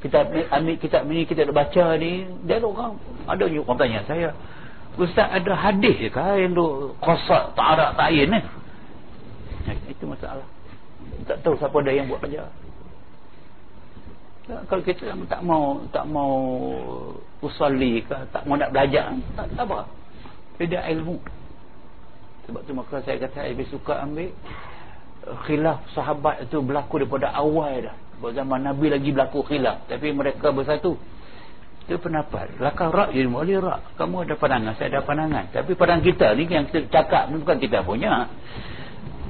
kita ambil kitab ini kita baca ni dia ada orang ada orang tanya saya Ustaz ada hadis ke yang duk kosak tak ada tak ayin itu masalah. Tak tahu siapa ada yang buat kerja. Kalau kita tak mau tak mau usalli ke tak mau nak belajar tak, apa tidak ilmu. Sebab tu maka saya kata saya lebih suka ambil khilaf sahabat itu berlaku daripada awal dah. Zaman Nabi lagi berlaku khilaf. Tapi mereka bersatu itu pendapat lakar rak jadi boleh rak. Kamu ada pandangan saya ada pandangan. Tapi pandangan kita ni yang kita cakap bukan kita punya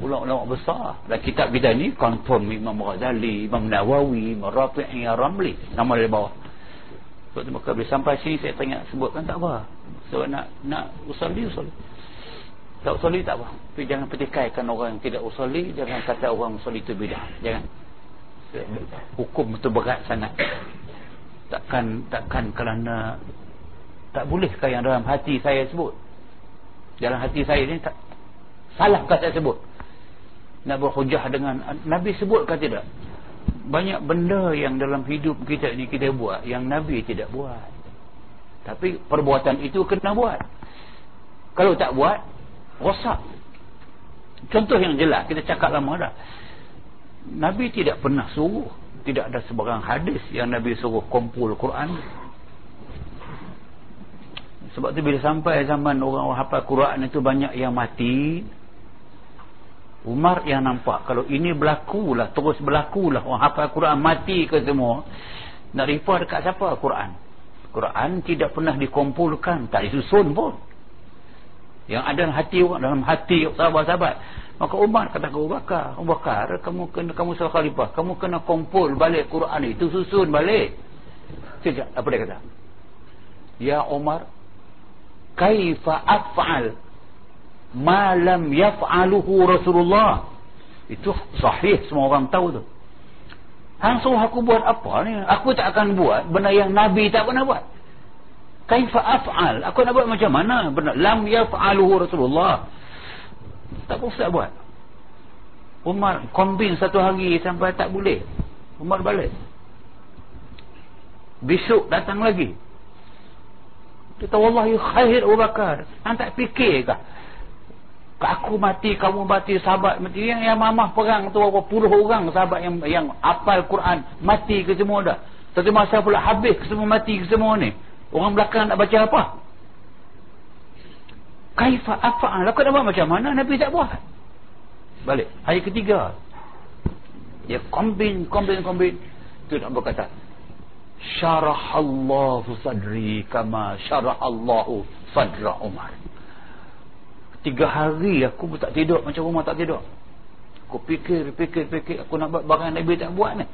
ulama-ulama besar. Dan kitab kita ni confirm Imam Ghazali Imam Nawawi Imam Rafi'i Ramli. Nama dari bawah. Sebab tu maka bila sampai sini saya tanya sebutkan tak apa? Sebab nak nak usali usali tak usali tak apa. Tapi jangan petikaikan orang yang tidak usali jangan kata orang usali itu bidah. Jangan. Hukum itu berat sangat. Takkan takkan kerana tak bolehkah yang dalam hati saya sebut? Dalam hati saya ni tak salahkah saya sebut nak berhujah dengan Nabi sebut ke tidak? Banyak benda yang dalam hidup kita ni kita buat yang Nabi tidak buat. Tapi perbuatan itu kena buat. Kalau tak buat rosak. Contoh yang jelas kita cakap lama dah. Nabi tidak pernah suruh. Tidak ada sebarang hadis yang Nabi suruh kumpul Quran. Sebab tu bila sampai zaman orang-orang hafal Quran itu banyak yang mati Umar yang nampak kalau ini berlaku lah terus berlaku lah orang hafal Quran mati ke semua. Nak rifah dekat siapa Quran? Quran tidak pernah dikumpulkan tak disusun pun. Yang ada dalam hati orang dalam hati sahabat-sahabat. Maka Umar kata ke Abu Bakar Abu Bakar kamu kena kamu salah khalifah kamu kena kumpul balik Quran itu susun balik. Sekejap apa dia kata? Ya Umar kaifa af'al malam yaf'aluhu Rasulullah. Itu sahih semua orang tahu tu. Hang suruh aku buat apa ni? Aku tak akan buat benda yang Nabi tak pernah buat. Kaifa af'al? Aku nak buat macam mana? Benda lam yaf'aluhu Rasulullah. Tak usah buat. Umar kombin satu hari sampai tak boleh. Umar balik. Besok datang lagi. Kita wallahi khair Abu Bakar. Hang tak fikirkah aku mati kamu mati sahabat mati. Yang yang mamah perang tu berapa puluh orang sahabat yang yang apal Quran. Mati ke semua dah. Satu masa pula habis ke semua mati ke semua ni. Orang belakang nak baca apa? Kaifa afa'al aku nak buat macam mana Nabi tak buat? Balik. Hari ketiga. Dia kombin kombin kombin. Tu nak berkata syarahallahu sadri kama syarahallahu sadra Umar Tiga hari aku pun tak tidur Macam rumah tak tidur. Aku fikir, fikir, fikir Aku nak buat barang Nabi tak buat ni.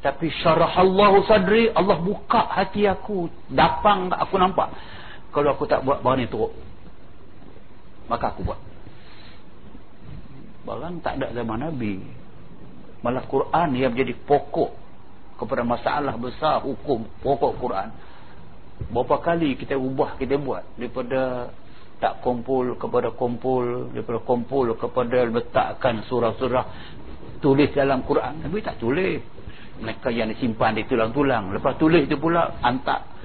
Tapi syarahallahu sadri Allah buka hati aku. Dapang aku nampak. Kalau aku tak buat barang ni teruk. Maka aku buat. Barang tak ada zaman Nabi. Malah Quran yang menjadi pokok Kepada masalah besar hukum Pokok Quran. Berapa kali kita ubah kita buat Daripada tak kumpul kepada kumpul daripada kumpul kepada letakkan surah-surah tulis dalam Quran. Nabi tak tulis. Mereka yang disimpan di tulang-tulang. Lepas tulis tu pula antak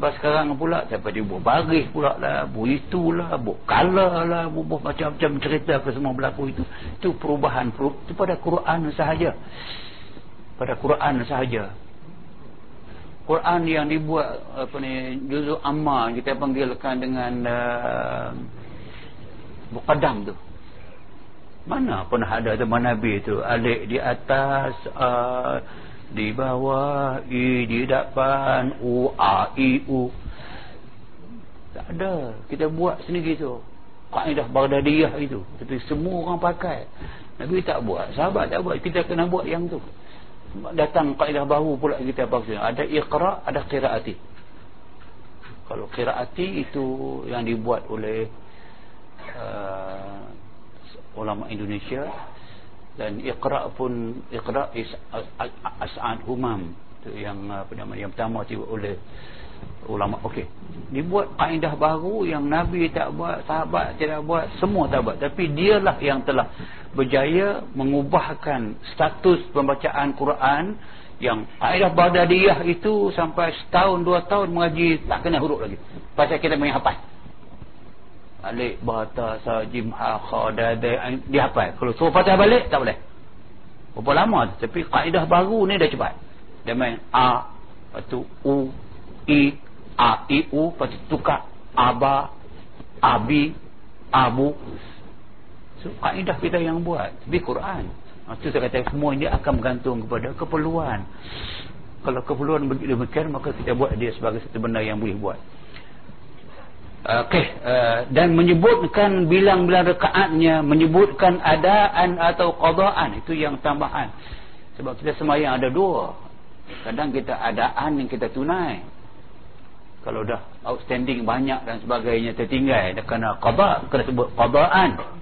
sebab sekarang pula siapa dia buat baris pula lah buat itulah buat color lah buat macam-macam cerita ke semua berlaku itu. Itu perubahan itu pada Quran sahaja. Pada Quran sahaja Quran yang dibuat apa ni juzuk amma kita panggilkan dengan uh, muqaddam tu. Mana pernah ada zaman nabi tu alik di atas uh, di bawah i di depan u a i u. Tak ada. Kita buat sendiri tu. Kaedah baghdadiyah itu. Tapi semua orang pakai. Nabi tak buat sahabat tak buat. Kita kena buat yang tu datang kaedah baru pula kita baca ada iqra ada qiraati. Kalau qiraati itu yang dibuat oleh uh, ulama Indonesia dan iqra pun iqra is as'ad humam itu yang apa nama yang pertama dibuat oleh ulama. Okey. Dibuat kaedah baru yang nabi tak buat sahabat tidak buat semua tak buat. Tapi dialah yang telah berjaya mengubahkan status pembacaan Quran yang kaedah Baghdadiyah itu sampai setahun dua tahun mengaji tak kena huruf lagi. Pasal kita punya hafal. Alik bata sajim ha kha dada dia hafal. Kalau suruh fatihah balik tak boleh. Berapa lama? Tapi kaedah baru ni dah cepat. Dia main a lepas tu u i a i u lepas tu tukar aba abi abu so kaedah kita yang buat. Di Quran. Itu ha, saya kata semua ini akan bergantung kepada keperluan. Kalau keperluan begitu demikian maka kita buat dia sebagai satu benda yang boleh buat. Okey uh, dan menyebutkan bilang-bilang rakaatnya menyebutkan adaan atau qadaan itu yang tambahan. Sebab kita semayang ada dua. Kadang kita adaan yang kita tunai. Kalau dah outstanding banyak dan sebagainya tertinggal dah kena qada kena sebut qadaan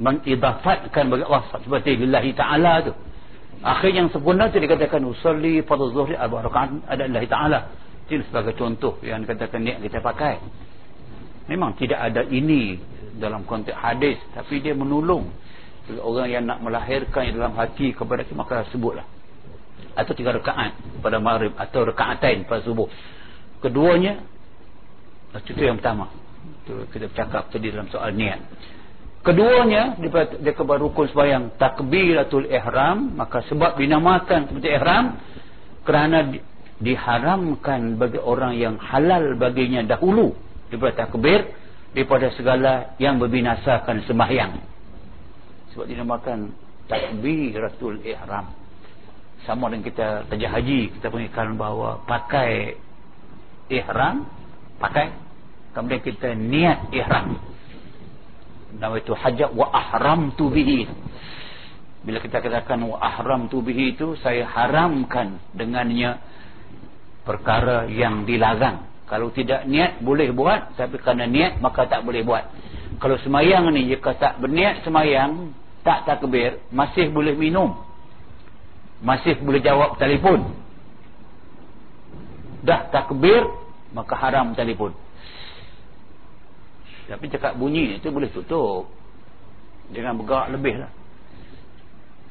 mengidafatkan bagi Allah seperti lillahi ta'ala tu. Akhir yang sempurna tu dikatakan usalli pada zuhri arba rakaat. Ada lillahi ta'ala. Ini sebagai contoh yang katakan niat kita pakai. Memang tidak ada ini dalam konteks hadis tapi dia menolong orang yang nak melahirkan dalam hati kepada kita maka sebutlah. Atau tiga rakaat pada maghrib atau rakaatain pada subuh. Keduanya itu yang pertama. Itu kita bercakap tadi dalam soal niat keduanya dia kepada rukun sembahyang takbiratul ihram maka sebab dinamakan seperti ihram kerana diharamkan bagi orang yang halal baginya dahulu daripada takbir daripada segala yang membinasakan sembahyang. Sebab dinamakan takbiratul ihram. Sama dengan kita kerja haji kita pengikan bahawa pakai ihram pakai kemudian kita niat ihram nama itu hajat wa ahram tu bihi. Bila kita katakan wa ahram tu bihi itu saya haramkan dengannya perkara yang dilarang. Kalau tidak niat boleh buat. Tapi kerana niat maka tak boleh buat. Kalau semayang ni jika tak berniat semayang tak takbir masih boleh minum. Masih boleh jawab telefon. Dah takbir maka haram telefon tapi cakap bunyi itu boleh tutup. Jangan bergerak lebih lah.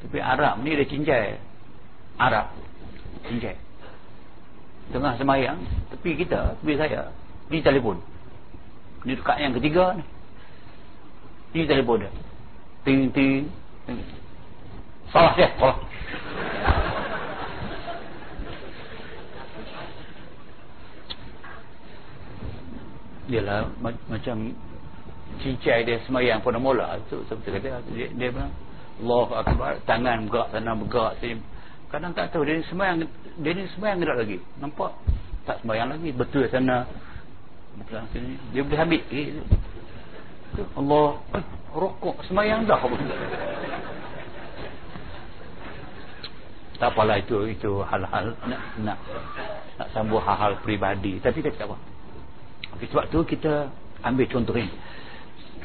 Tapi Arab ni dia cincai. Arab. Cincai. Tengah semayang tepi kita tepi saya ni telefon. Ni dekat yang ketiga ni. Ni telefon dia. Ting ting, ting. salah dia salah. Dia lah macam cincai dia semayang pada mula. Tu seperti kata? Dia, dia bilang Allah Akbar. Tangan bergerak sana bergerak. Kadang tak tahu dia ni semayang dia ni semayang tak lagi. Nampak? Tak semayang lagi. Betul sana betul sini dia boleh ambil eh, Allah eh, rokok semayang dah. Tak apalah itu itu hal-hal nak nak nak sambung hal-hal peribadi. Tapi kita apa? Okay, sebab tu kita ambil contoh ini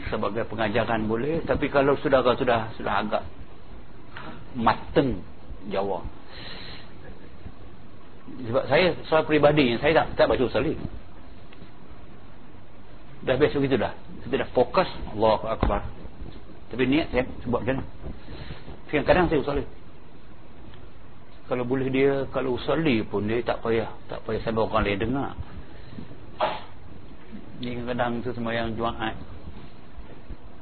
sebagai pengajaran boleh tapi kalau sudah sudah sudah agak mateng jawab sebab saya soal peribadi saya tak tak baca usul dah biasa begitu dah. Kita dah fokus Allah Akbar. Tapi niat saya sebab macam mana? Kadang-kadang saya usul kalau boleh dia kalau usul pun dia tak payah tak payah sampai orang lain dengar. Ni kadang-kadang tu semua yang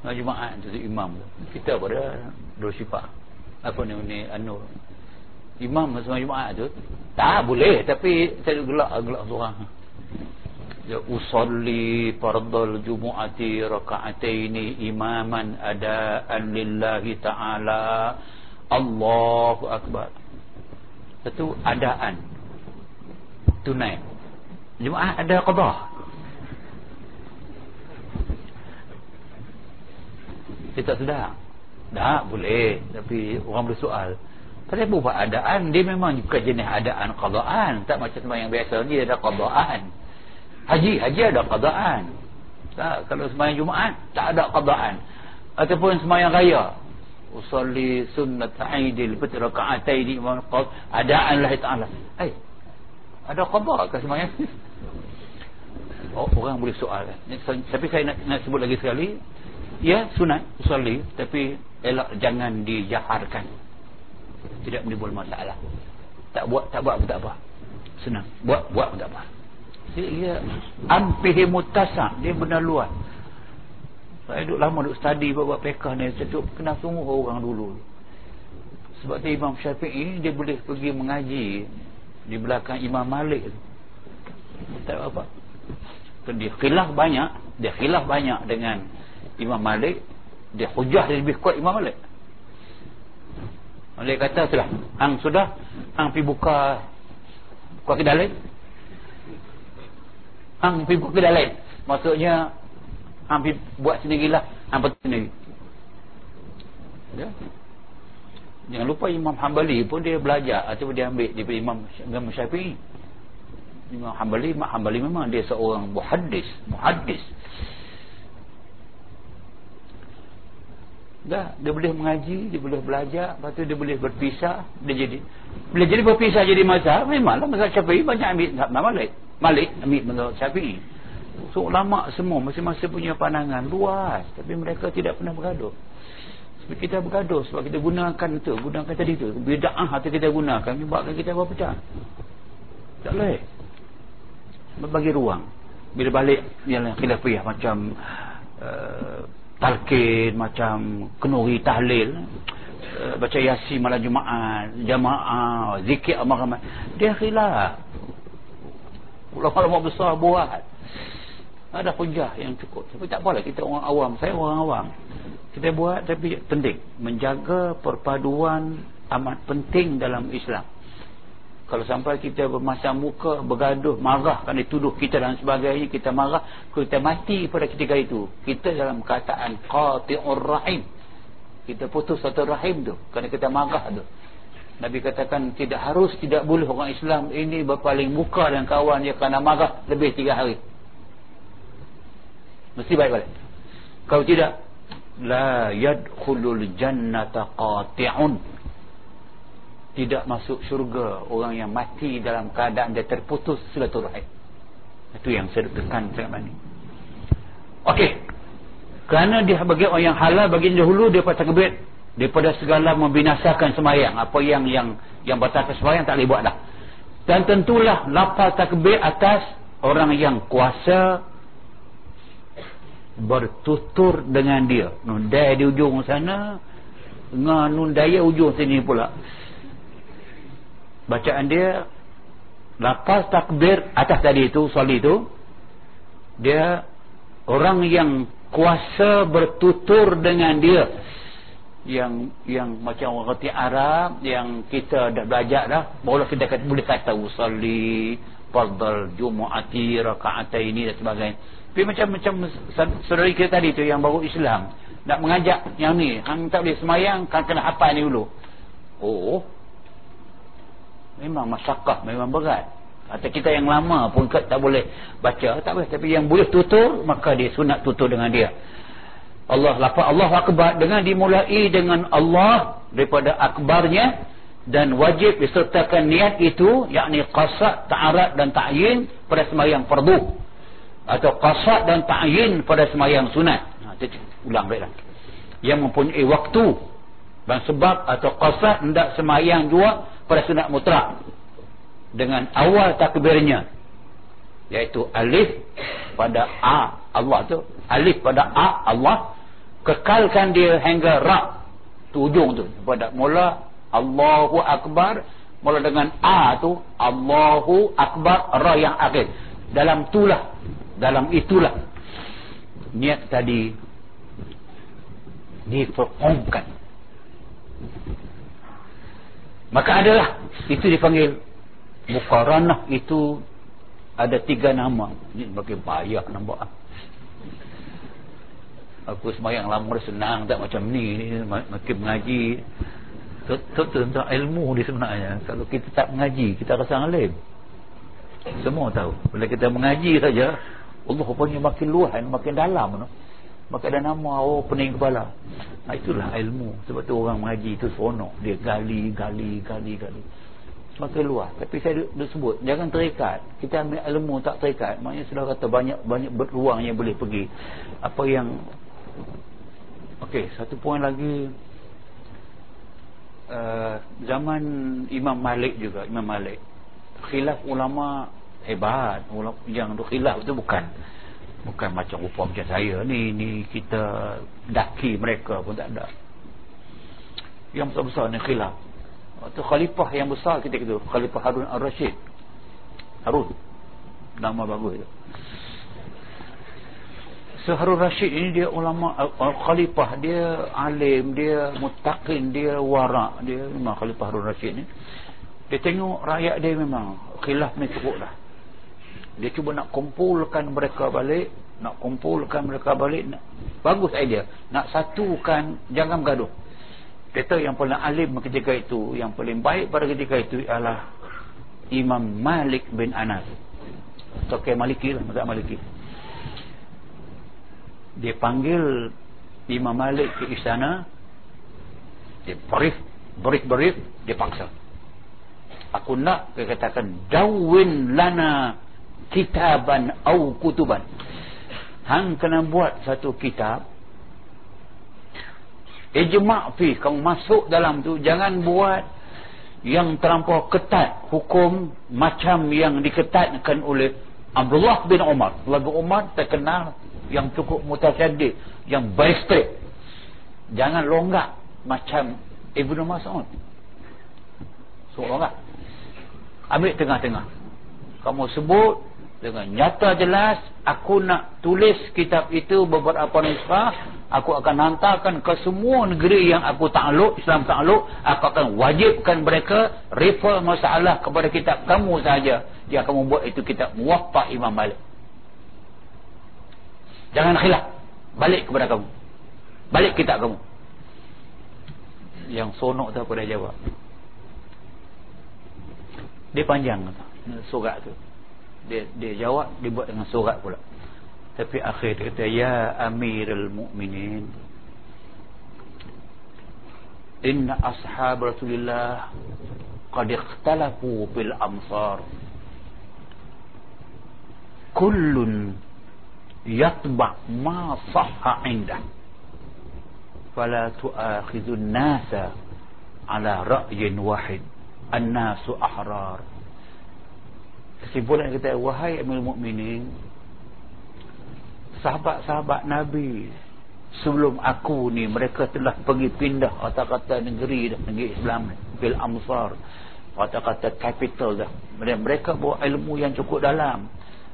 Jumaat Jumaat tu imam kita pada dua sifat apa ni ni anu imam semua Jumaat tu tak boleh. Tapi saya gelak gelak seorang. Ya usalli fardal jumu'ati raka'ataini imaman adaan lillahi ta'ala. Allahu akbar. Itu adaan. Tunai. Jumaat ada qada kita sudah tak boleh. Tapi orang bersoal. Tapi buat adaan? Dia memang bukan jenis adaan qadaan. Tak macam sembahyang biasa Dia ada qadaan. Haji Haji ada qadaan. Tak, Kalau sembahyang Jumaat Tak ada qadaan. Ataupun sembahyang raya. Usalli sunnat aidil Betul raka'atai di Adaan lah ta'ala Hai Ada qadaan ke sembahyang? Oh, Orang boleh soal. Tapi saya nak, nak sebut lagi sekali Ya sunat Usalli Tapi elak jangan dijaharkan. Tidak menimbul masalah. Tak buat tak buat pun tak apa. Senang. Buat buat pun tak apa. Dia, dia ampih mutasa dia benar luas. Saya duduk lama duduk study buat-buat pekah ni saya duduk kenal sungguh orang dulu. Sebab tu Imam Syafi'i dia boleh pergi mengaji di belakang Imam Malik. Tak apa. Dia khilaf banyak dia khilaf banyak dengan Imam Malik dia hujah dia lebih kuat Imam Malik. Malik kata sudah hang sudah hang pergi buka buka kedai lain. Hang pergi buka kedai lain. Maksudnya Ambil buat sendirilah Ambil sendiri. Ya? Jangan lupa Imam Hanbali pun dia belajar. Atau dia ambil daripada Imam, Imam Syafi'i. Imam Hanbali Imam Hanbali memang dia seorang muhaddis Muhaddis Dah, dia boleh mengaji, dia boleh belajar, lepas tu dia boleh berpisah, dia jadi bila jadi berpisah jadi mazhab, memanglah mazhab Syafi'i banyak ambil Malik. Malik ambil mazhab Syafi'i. So ulama semua masing-masing punya pandangan luas tapi mereka tidak pernah bergaduh. Sebab kita bergaduh sebab kita gunakan itu, gunakan tadi itu. Bid'ah atau kita gunakan menyebabkan kita berpecah. Tak boleh. Bagi ruang. Bila balik yang khilafiyah macam uh, talqin, macam kenuri tahlil, uh, baca yasin malam Jumaat, jamaah, zikir amal dia khilaf. Ulama-ulama besar buat. Ada hujah yang cukup. Tapi tak apalah kita orang awam. Saya orang awam. Kita buat tapi penting. Menjaga perpaduan amat penting dalam Islam kalau sampai kita bermasam muka bergaduh marah kan dituduh kita dan sebagainya kita marah kita mati pada ketika itu. Kita dalam kataan qati'ur rahim. Kita putus satu rahim tu kerana kita marah tu. Nabi katakan tidak harus tidak boleh orang Islam ini berpaling muka dan kawan dia kerana marah lebih tiga hari. Mesti baik balik. Kalau tidak la yadkhulul jannata qati'un tidak masuk syurga orang yang mati dalam keadaan dia terputus silaturahim. Itu yang saya tekan sangat banyak Okey. kerana dia bagi orang yang halal bagi dahulu dia patah kebet daripada segala membinasakan semayang apa yang yang yang batalkan semayang tak boleh buat dah. Dan tentulah lapar takbir atas orang yang kuasa bertutur dengan dia. Nundai di ujung sana dengan nundaya ujung sini pula bacaan dia lepas takbir atas tadi itu soli itu dia orang yang kuasa bertutur dengan dia. Yang yang macam orang kata Arab yang kita dah belajar dah boleh kita kata, boleh kata usalli fardal jumu'ati raka'ataini dan sebagainya. Tapi macam-macam saudara kita tadi tu yang baru Islam nak mengajak yang ni hang tak boleh semayang kan kena hafal ni dulu. Oh memang masyarakat memang berat. Atau kita yang lama pun tak boleh baca tak boleh. Tapi yang boleh tutur maka dia sunat tutur dengan dia. Allah lafaz Allah akbar. Dengan dimulai dengan Allah daripada akbarnya dan wajib disertakan niat itu yakni qasad ta'arad dan ta'yin pada sembahyang fardu. Atau qasad dan ta'yin pada semayang sunat. Ha, ulang baiklah yang mempunyai waktu dan sebab atau qasad hendak semayang juga pada sunat mutlak dengan awal takbirnya iaitu alif pada A Allah tu alif pada A Allah kekalkan dia hingga ra tu ujung tu pada mula Allahu Akbar mula dengan A tu Allahu Akbar ra yang akhir. Dalam tulah dalam itulah niat tadi diperkongkan maka adalah. Itu dipanggil mukaranah. Itu ada tiga nama. Ini makin payah nampak. Aku semayang lama senang tak macam ni makin mengaji. Tentang ilmu ni sebenarnya. Kalau kita tak mengaji kita rasa alim. Semua tahu. Bila kita mengaji saja Allah rupanya makin luas makin dalam no? Maka ada nama oh pening kepala. Nah, itulah ilmu. Sebab tu orang mengaji itu seronok. Dia gali gali gali gali. Makin luas. Tapi saya dah sebut jangan terikat. Kita ambil ilmu tak terikat maknanya sudah kata banyak banyak ruang yang boleh pergi. Apa yang Okey, satu poin lagi. Uh, zaman Imam Malik juga Imam Malik. Khilaf ulama hebat. Yang duk khilaf tu bukan bukan macam rupa macam saya ni ni kita daki mereka pun tak ada. Yang besar-besar ni khilaf. Itu khalifah yang besar kita itu khalifah Harun al-Rashid Harun. Nama bagus tu So Harun Rashid ini dia ulama uh, khalifah. Dia alim dia mutaqin dia warak. Dia memang khalifah Harun Rashid ni. Dia tengok rakyat dia memang khilaf ni cukup dah dia cuba nak kumpulkan mereka balik nak kumpulkan mereka balik nak, bagus idea. Nak satukan jangan bergaduh. Kata yang paling alim ketika itu yang paling baik pada ketika itu ialah Imam Malik bin Anas. Tokai Maliki lah Mazhab Maliki. Dia panggil Imam Malik ke istana. Dia brief brief brief dia paksa. Aku nak dia katakan dawin lana kitaban au kutuban. Hang kena buat satu kitab ijma' fi kamu masuk dalam tu jangan buat yang terlampau ketat hukum macam yang diketatkan oleh Abdullah bin Umar. Abdullah bin Umar terkenal yang cukup mutasyadid yang baik jangan longgak macam Ibnu Mas'ud. So longgak. Ambil tengah-tengah. Kamu sebut dengan nyata jelas aku nak tulis kitab itu beberapa nuskah aku akan hantarkan ke semua negeri yang aku takluk Islam takluk aku akan wajibkan mereka refer masalah kepada kitab kamu saja dia akan membuat itu kitab muwaffaq Imam Malik Jangan khilaf. Balik kepada kamu. Balik kitab kamu. Yang sonok tu apa dia jawab? Dia panjang. Surat tu. Dia dia jawab, dia buat dengan surat pula. Tapi akhir dia kata, Ya Amirul Mu'minin. Inna ashab Rasulullah qad ikhtalafu fil amsar. Kullun yatba ma sahha indah fala tu'akhidun nasa ala ra'yin wahid an-nasu ahrar kesimpulan kita wahai amil mukminin sahabat-sahabat nabi sebelum aku ni mereka telah pergi pindah kata-kata negeri dah negeri Islam bil amsar kata-kata capital dah. Mereka bawa ilmu yang cukup dalam.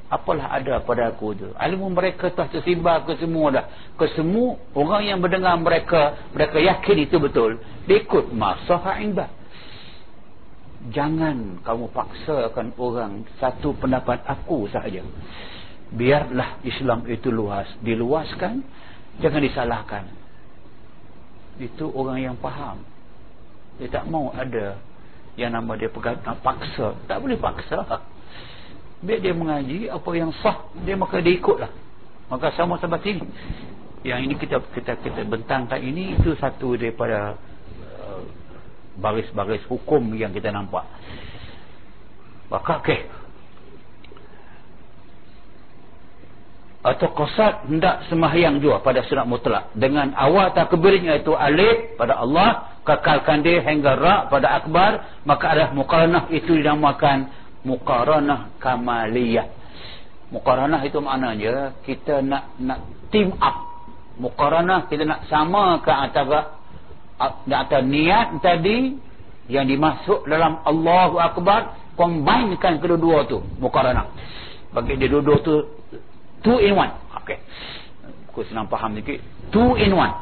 Apalah ada pada aku tu? Ilmu mereka telah tersimbar ke semua dah. Ke semua orang yang mendengar mereka mereka yakin itu betul. Ikut masaha indah jangan kamu paksakan orang satu pendapat aku sahaja. Biarlah Islam itu luas. Diluaskan jangan disalahkan. Itu orang yang faham. Dia tak mau ada yang nama dia pegang paksa. Tak boleh paksa. Biar dia mengaji apa yang sah dia maka dia ikutlah. Maka sama seperti ini yang ini kita kita kita bentangkan ini itu satu daripada baris-baris hukum yang kita nampak. Maka okey. Atau qasad hendak sembahyang juga pada sunat mutlak. Dengan awal takbirnya itu alif pada Allah kekalkan dia hingga ra pada akbar maka ada muqaranah itu dinamakan muqaranah kamaliyah. Muqaranah itu maknanya kita nak nak team up. Muqaranah kita nak sama ke antara antara niat tadi yang dimasuk dalam Allahu Akbar combinekan kedua-dua tu. Muqaranah bagi dia dua-dua tu two in one. Ok aku senang faham sikit. Two in one.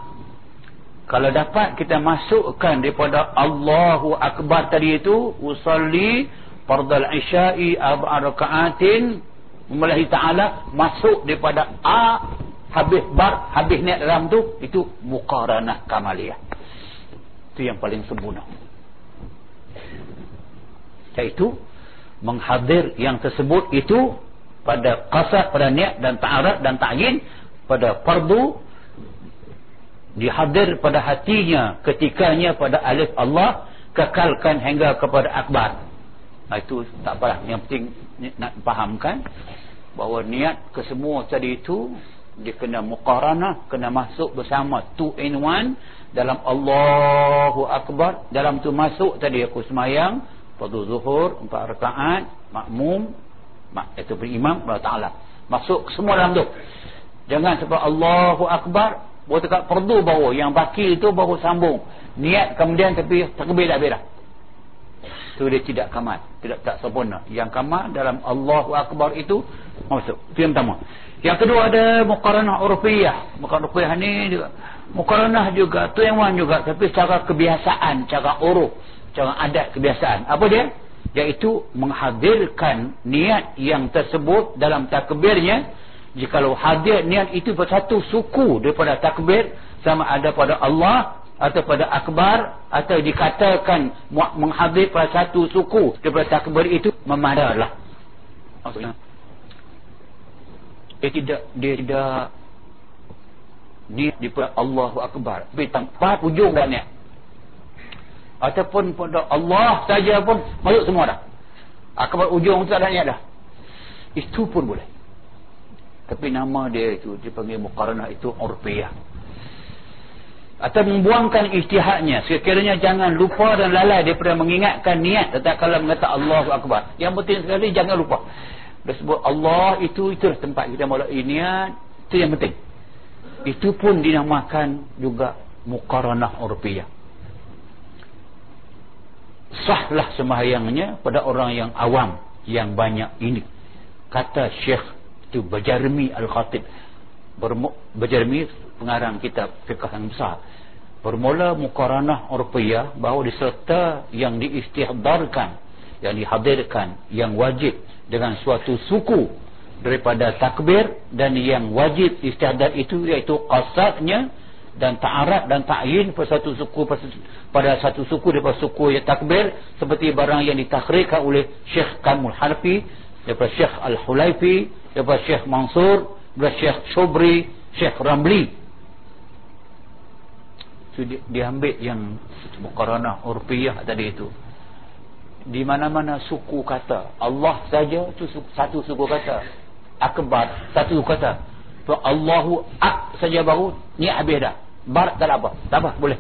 Kalau dapat kita masukkan daripada Allahu Akbar tadi itu usalli fardal isya'i arba'a raka'atin memulahi ta'ala masuk daripada a habis bar habis niat dalam tu itu muqaranah kamaliyah itu yang paling sempurna iaitu menghadir yang tersebut itu pada qasad pada niat dan ta'arad dan ta'yin pada fardu dihadir pada hatinya ketikanya pada alif Allah kekalkan hingga kepada akbar Nah, itu tak apalah. Yang penting nak fahamkan bahawa niat kesemua tadi itu dia kena muqaranah, kena masuk bersama two in one dalam Allahu Akbar. Dalam tu masuk tadi aku semayang, pada zuhur, empat rakaat, makmum, mak itu imam Allah Taala. Masuk semua dalam tu. Jangan sebab Allahu Akbar baru dekat perdu baru yang baki itu baru sambung. Niat kemudian tapi takbir dah berak itu dia tidak kamat tidak tak sempurna. Yang kamat dalam Allahu Akbar itu masuk. Itu yang pertama. Yang kedua ada muqaranah urfiyah. Muqaranah urfiyah ni juga muqaranah juga tu yang juga tapi secara kebiasaan cara uruf cara adat kebiasaan. Apa dia? Iaitu menghadirkan niat yang tersebut dalam takbirnya. Jikalau hadir niat itu bersatu suku daripada takbir sama ada pada Allah atau pada akbar atau dikatakan menghadir pada satu suku daripada takbir itu memadalah maksudnya dia tidak dia tidak niat daripada Allahu Akbar. Tanpa ujung dan niat. Ataupun pada Allah saja pun masuk semua dah. Akbar ujung tak ada niat dah. Itu pun boleh. Tapi nama dia itu dipanggil muqaranah itu urfiyah. Atau membuangkan ijtihadnya. Sekiranya jangan lupa dan lalai daripada mengingatkan niat. Tetap kalau mengata Allahu Akbar. Yang penting sekali jangan lupa disebut Allah itu itu tempat kita mulai niat itu yang penting. Itu pun dinamakan juga muqaranah urfiyah. Sahlah sembahyangnya pada orang yang awam yang banyak ini. Kata Syekh itu Bajarmi Al-Khatib. Bajarmi pengarang kitab fiqah yang besar. Bermula mukaranah Urfiyah bahawa diserta yang diistihdarkan yang dihadirkan yang wajib dengan suatu suku daripada takbir dan yang wajib istihdar itu iaitu qasadnya dan ta'arab dan ta'yin pada satu suku pada satu suku daripada suku yang takbir seperti barang yang ditakhrikan oleh Syekh Kamul Harfi daripada Syekh Al-Hulaifi daripada Syekh Mansur daripada Syekh Shobri Syekh Ramli. Itu dia, dia ambil yang mukaranah urfiyah tadi itu di mana-mana suku kata. Allah saja itu satu suku kata. Akbar satu suku kata. Tu Allahu ak saja baru ni habis dah. Bar tak apa. Tak apa boleh.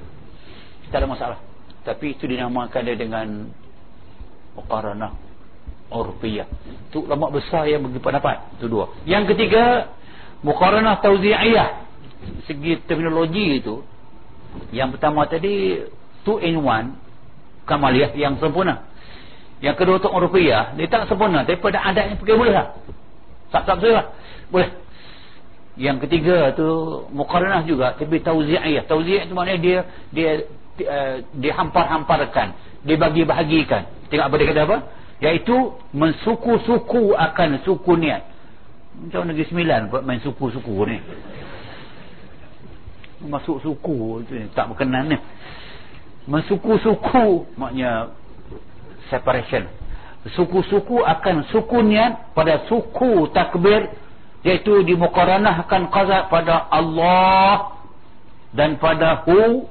Tak ada masalah. Tapi itu dinamakan dia dengan mukaranah urfiyah. Itu ulama besar yang bagi pendapat itu dua. Yang ketiga muqaranah tauzi'iyah. Segi terminologi itu yang pertama tadi two in one kamaliyah yang sempurna yang kedua tu urfiyah dia tak sempurna tapi pada adatnya pakai boleh lah tak-tak betul lah boleh yang ketiga tu muqaranah juga tapi tauzi'iyah tauzi'iyah itu maknanya dia dia uh, dihampar-hamparkan dibagi-bahagikan tengok apa dia kata apa Iaitu mensuku-suku akan suku niat. Macam Negeri Sembilan buat main suku-suku ni. Masuk suku tu tak berkenan ni. Mensuku-suku maknanya separation. Suku-suku akan suku niat pada suku takbir iaitu dimukaranahkan qazat pada Allah dan pada hu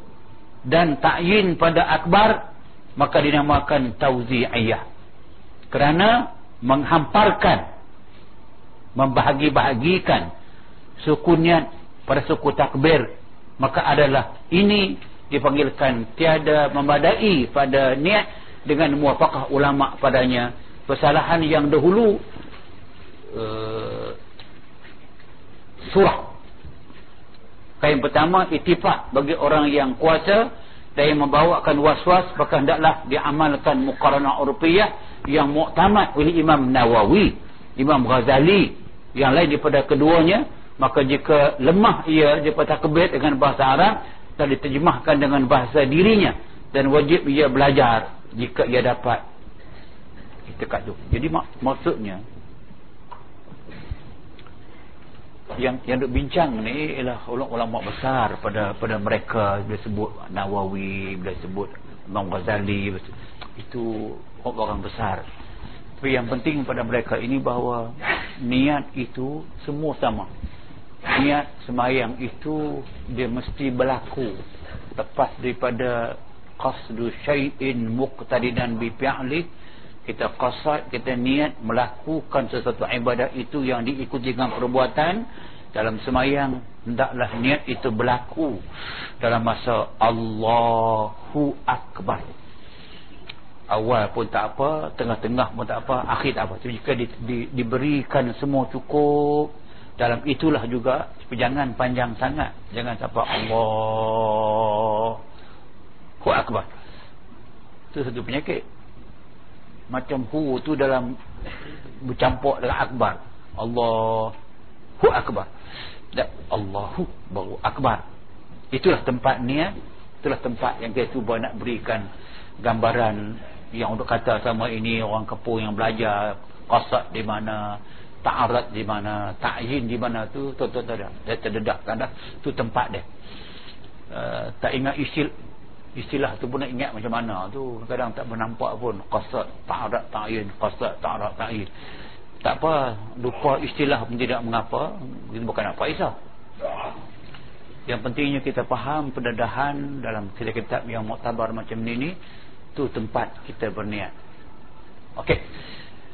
dan ta'yin pada akbar maka dinamakan tauzi'iyah kerana menghamparkan membahagi-bahagikan suku niat pada suku takbir maka adalah ini dipanggilkan tiada membadai pada niat dengan muafakah ulama padanya. Kesalahan yang dahulu uh, surah. Kain pertama itifak bagi orang yang kuasa dan yang membawakan was-was maka hendaklah diamalkan muqaranah urfiyah yang muktamad oleh Imam Nawawi Imam Ghazali. Yang lain daripada keduanya maka jika lemah ia daripada takbir dengan bahasa Arab dan diterjemahkan dengan bahasa dirinya dan wajib ia belajar jika ia dapat. Kita kat tu. Jadi mak maksudnya yang yang duk bincang ni ialah ulama-ulama besar pada pada mereka. Bila sebut Nawawi bila sebut Imam Ghazali itu orang besar. Tapi yang penting pada mereka ini bahawa niat itu semua sama. Niat semayang itu dia mesti berlaku. Lepas daripada qasdu syai'in muqtadidan bi fi'li kita qasad kita niat melakukan sesuatu ibadah itu yang diikuti dengan perbuatan. Dalam semayang hendaklah niat itu berlaku. Dalam masa Allahu Akbar. Awal pun tak apa tengah-tengah pun tak apa akhir tak apa. Tapi jika di, di, diberikan semua cukup dalam itulah juga jangan panjang sangat. Jangan sampai Allah hu akbar. Itu satu penyakit. Macam hu tu dalam bercampur dengan akbar. Allah hu akbar. Dan Allahu baru akbar. Itulah tempat ni itulah tempat yang kita cuba nak berikan gambaran yang untuk kata sama ini orang kepung yang belajar qasad di mana ta'arad di mana ta'yin di mana tu tu tu ada dia terdedak kan dah. Tu tempat dia. Uh, tak ingat istilah istilah tu pun nak ingat macam mana tu. Kadang tak bernampak pun. Qasad ta'arad ta'yin qasad ta'arad ta'yin tak apa. Lupa istilah pun tidak mengapa. Itu bukan apa isah yang pentingnya kita faham pendedahan dalam kitab-kitab yang muktabar macam ini itu tempat kita berniat. Okey.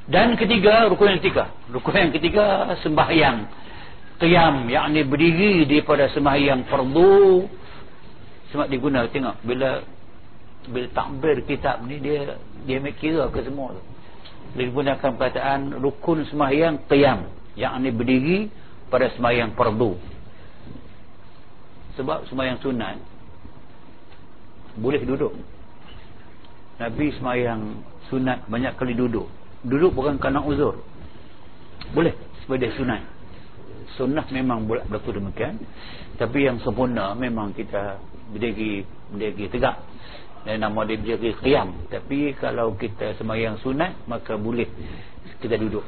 dan ketiga rukun yang ketiga. Rukun yang ketiga sembahyang. Qiyam yakni berdiri daripada sembahyang fardu sebab diguna tengok bila bila takbir kitab ni dia dia kira ke semua tu. Dia gunakan perkataan rukun sembahyang qiyam yakni berdiri pada sembahyang fardu. Sebab sembahyang sunat boleh duduk. Nabi semayang sunat banyak kali duduk. Duduk bukan kerana uzur. Boleh sebagai sunat. Sunat memang boleh berlaku demikian. Tapi yang sempurna memang kita berdiri berdiri tegak. Dan nama dia berdiri qiyam. Tapi kalau kita semayang sunat maka boleh kita duduk.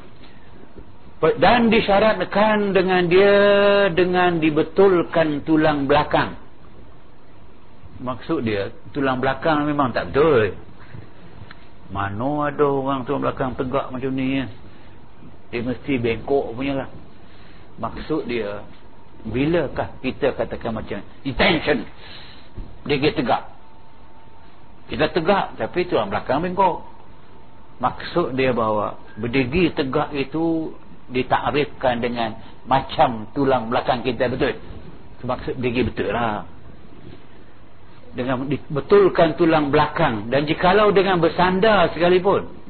Dan disyaratkan dengan dia dengan dibetulkan tulang belakang. Maksud dia tulang belakang memang tak betul. Mana ada orang tu belakang tegak macam ni ya? Dia mesti bengkok punya lah Maksud dia Bilakah kita katakan macam Intention Dia tegak. Kita tegak Tapi tu orang belakang bengkok. Maksud dia bahawa Berdiri tegak itu Ditakrifkan dengan Macam tulang belakang kita betul? Maksud berdiri betul lah. Dengan betulkan tulang belakang. Dan jikalau dengan bersandar sekalipun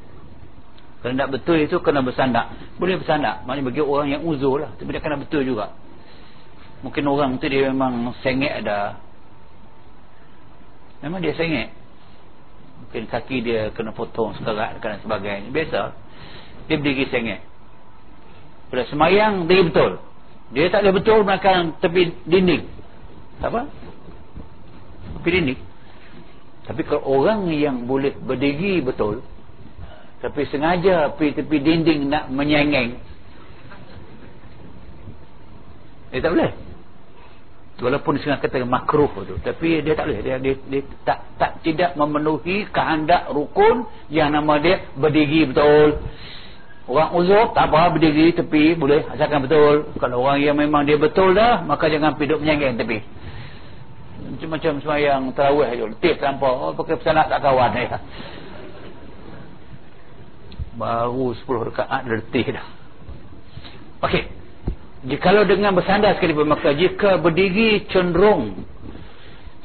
kalau tak betul itu kena bersandar boleh bersandar maknanya bagi orang yang uzur lah. Tapi dia kena betul juga. Mungkin orang tu dia memang sengit ada memang dia sengit. Mungkin kaki dia kena potong sekerat dan sebagainya. Biasa. Dia berdiri sengit. Pada semayang dia betul. Dia tak boleh betul makan tepi dinding. Apa? Klinik tapi kalau orang yang boleh berdiri betul tapi sengaja pergi tepi dinding nak menyengeng dia tak boleh walaupun sengaja kata makruh tu. Tapi dia tak boleh. Dia, dia, dia tak, tak tidak memenuhi kehendak rukun yang nama dia berdiri betul. Orang uzur tak apa berdiri tepi boleh. Asalkan betul. Kalau orang yang memang dia betul dah maka jangan pergi duduk menyengeng tepi. Macam-macam semayang terawih je letih terlampau. Oh, pakai pesanak tak kawan ya. baru 10 rekaat letih dah. Ok jikalau dengan bersandar sekali maka jika berdiri cenderung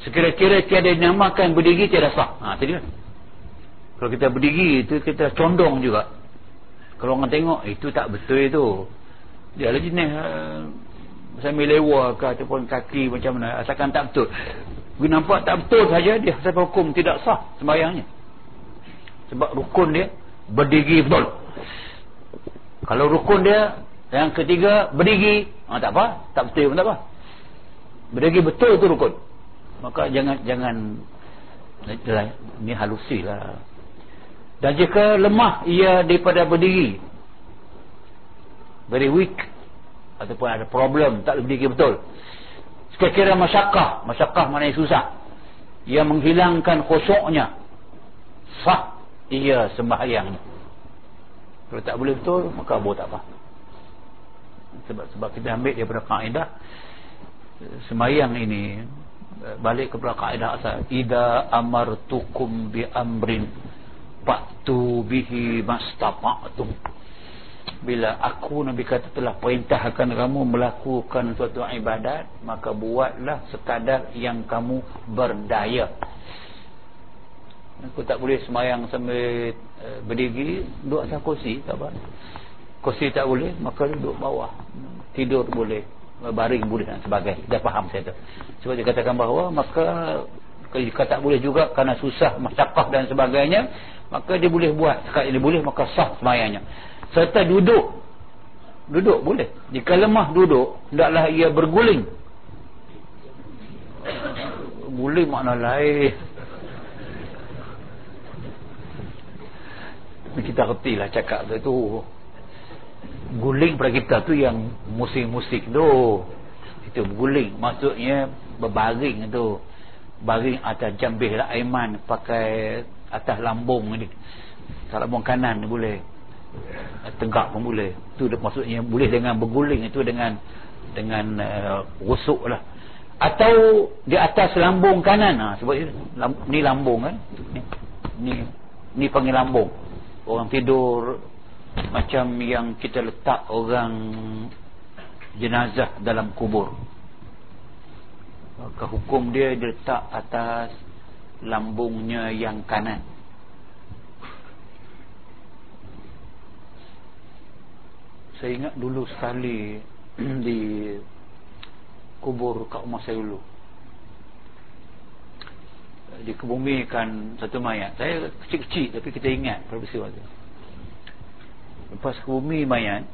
sekira-kira tiada dinamakan berdiri tiada sah. Ha, tadi kan kalau kita berdiri itu kita condong juga. Kalau orang tengok itu tak betul itu dia lah jenis uh, sambil lewa ke ataupun kaki macam mana asalkan tak betul. Dia nampak tak betul saja dia sampai hukum tidak sah sembahyangnya. Sebab rukun dia berdiri betul. Kalau rukun dia yang ketiga berdiri. Ha, tak apa. Tak betul pun tak apa. Berdiri betul tu rukun. Maka jangan jangan ini halusi lah. Dan jika lemah ia daripada berdiri very weak ataupun ada problem tak berdiri betul. Sekiranya masyakah masyakah mana yang susah. Ia menghilangkan khusyuknya sah ia sembahyangnya. Kalau tak boleh betul maka boleh tak apa sebab sebab kita ambil daripada kaedah sembahyang ini balik kepada kaedah asal ida amartukum bi amrin fa'tu bihi mastafa'tum bila aku Nabi kata telah perintahkan kamu melakukan suatu ibadat maka buatlah sekadar yang kamu berdaya. Aku tak boleh semayang sambil uh, berdiri Duduk atas kursi tak apa Kursi tak boleh Maka duduk bawah. Tidur boleh. Baring boleh dan sebagainya. Dah faham saya tu. Sebab dia katakan bahawa Maka jika tak boleh juga Kerana susah Masyakah dan sebagainya Maka dia boleh buat. Sekat dia boleh Maka sah semayangnya. Serta duduk. Duduk boleh. Jika lemah duduk Tidaklah ia berguling. Guling makna lain. Kita reti lah cakap tu guling pada kita tu yang musik-musik tu. Itu guling maksudnya berbaring tu. Baring atas jambih lah aiman pakai atas lambung ni. Kalau lambung kanan boleh. Tegak pun boleh. Tu maksudnya boleh dengan berguling itu dengan dengan uh, rusuk lah. Atau di atas lambung kanan. Ha, sebab ni lambung kan. Ni ni, ni panggil lambung. Orang tidur macam yang kita letak orang jenazah dalam kubur. Maka hukum dia diletak atas lambungnya yang kanan. Saya ingat dulu sekali di kubur kat rumah saya dulu. Dikebumikan satu mayat. Saya kecil-kecil tapi kita ingat peristiwa itu lepas kebumi mayat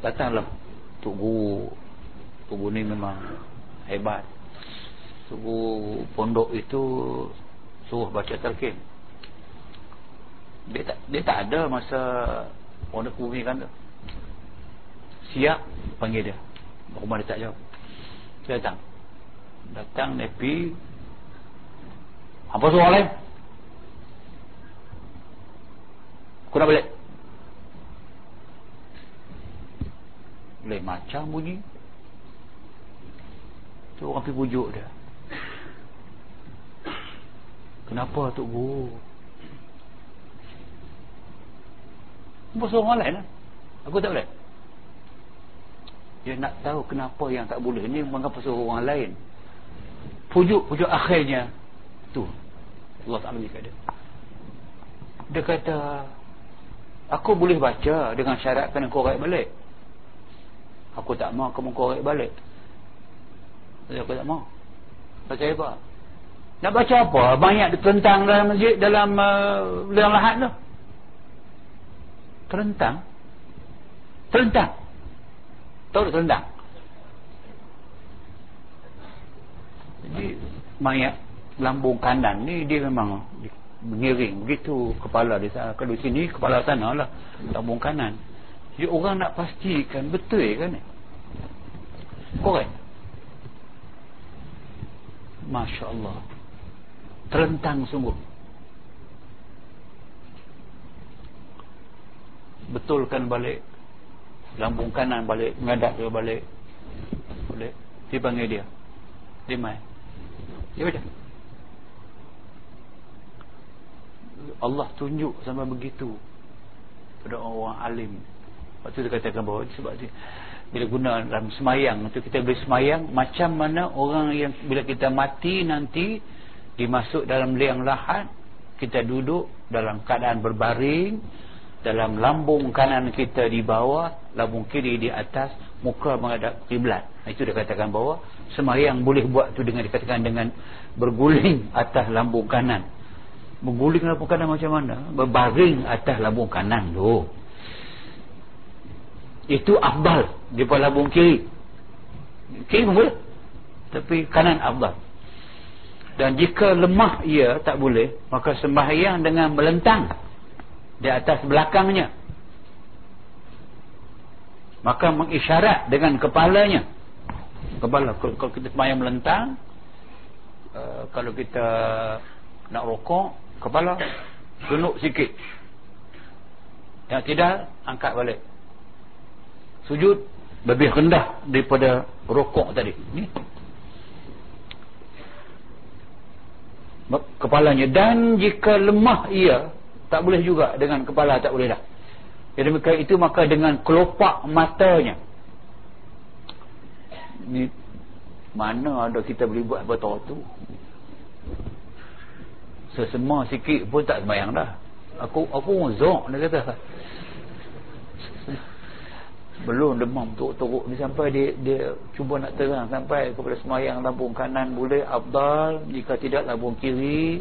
datanglah Tok Guru. Tok Guru ni memang hebat. Tok Guru pondok itu suruh baca terkin dia tak, dia tak ada masa pondok kebumi kan tu. Siap panggil dia. Rumah dia tak jauh. Dia datang. Datang Nepi. Apa suruh orang lain? Aku nak balik boleh macam bunyi. Tu orang pergi pujuk dia. Kenapa Tok Guru? Suruh orang lain lah. Aku tak boleh. Dia nak tahu kenapa yang tak boleh ni mengapa suruh orang lain. Pujuk-pujuk akhirnya. Tu. Allah Ta'ala ni dia. Dia kata aku boleh baca dengan syarat kena korek balik aku tak mau kamu korek balik. Aku tak mau. Baca apa? Nak baca apa? Banyak terentang dalam masjid dalam uh, dalam lahat tu. Terentang? Terentang. Tahu tak terentang? Jadi mayat lambung kanan ni dia memang mengiring begitu kepala di sana kalau sini kepala sana lah lambung kanan jadi orang nak pastikan betul kan ni? Korek Masya Allah terentang sungguh. Betulkan balik. Lambung kanan balik. Mengadap dia balik. Boleh dia panggil dia. Dia main dia baca. Allah tunjuk sama begitu. Pada orang alim waktu dia katakan bahawa sebab dia bila guna dalam semayang itu kita boleh semayang macam mana orang yang bila kita mati nanti dimasuk dalam liang lahat kita duduk dalam keadaan berbaring dalam lambung kanan kita di bawah lambung kiri di atas muka menghadap kiblat itu dia katakan bahawa semayang boleh buat tu dengan dikatakan dengan berguling atas lambung kanan Mengguling lambung kanan macam mana? Berbaring atas lambung kanan tu. Itu afdal daripada lambung kiri. Kiri pun boleh. Tapi kanan afdal. Dan jika lemah ia tak boleh, maka sembahyang dengan melentang di atas belakangnya. Maka mengisyarat dengan kepalanya. Kepala kalau kita sembahyang melentang, uh, kalau kita nak rokok kepala tunduk sikit yang tidak angkat balik sujud lebih rendah daripada rokok tadi. Ni. Kepalanya. Dan jika lemah ia tak boleh juga dengan kepala tak boleh dah. Jadi maka itu maka dengan kelopak matanya. Ni mana ada kita boleh buat betul tu? Sesema sikit pun tak semayang dah. Aku aku uzuk dia kata. Belum demam teruk-teruk. Ni sampai dia dia cuba nak terang sampai kepada semayang lambung kanan boleh abdal jika tidak lambung kiri.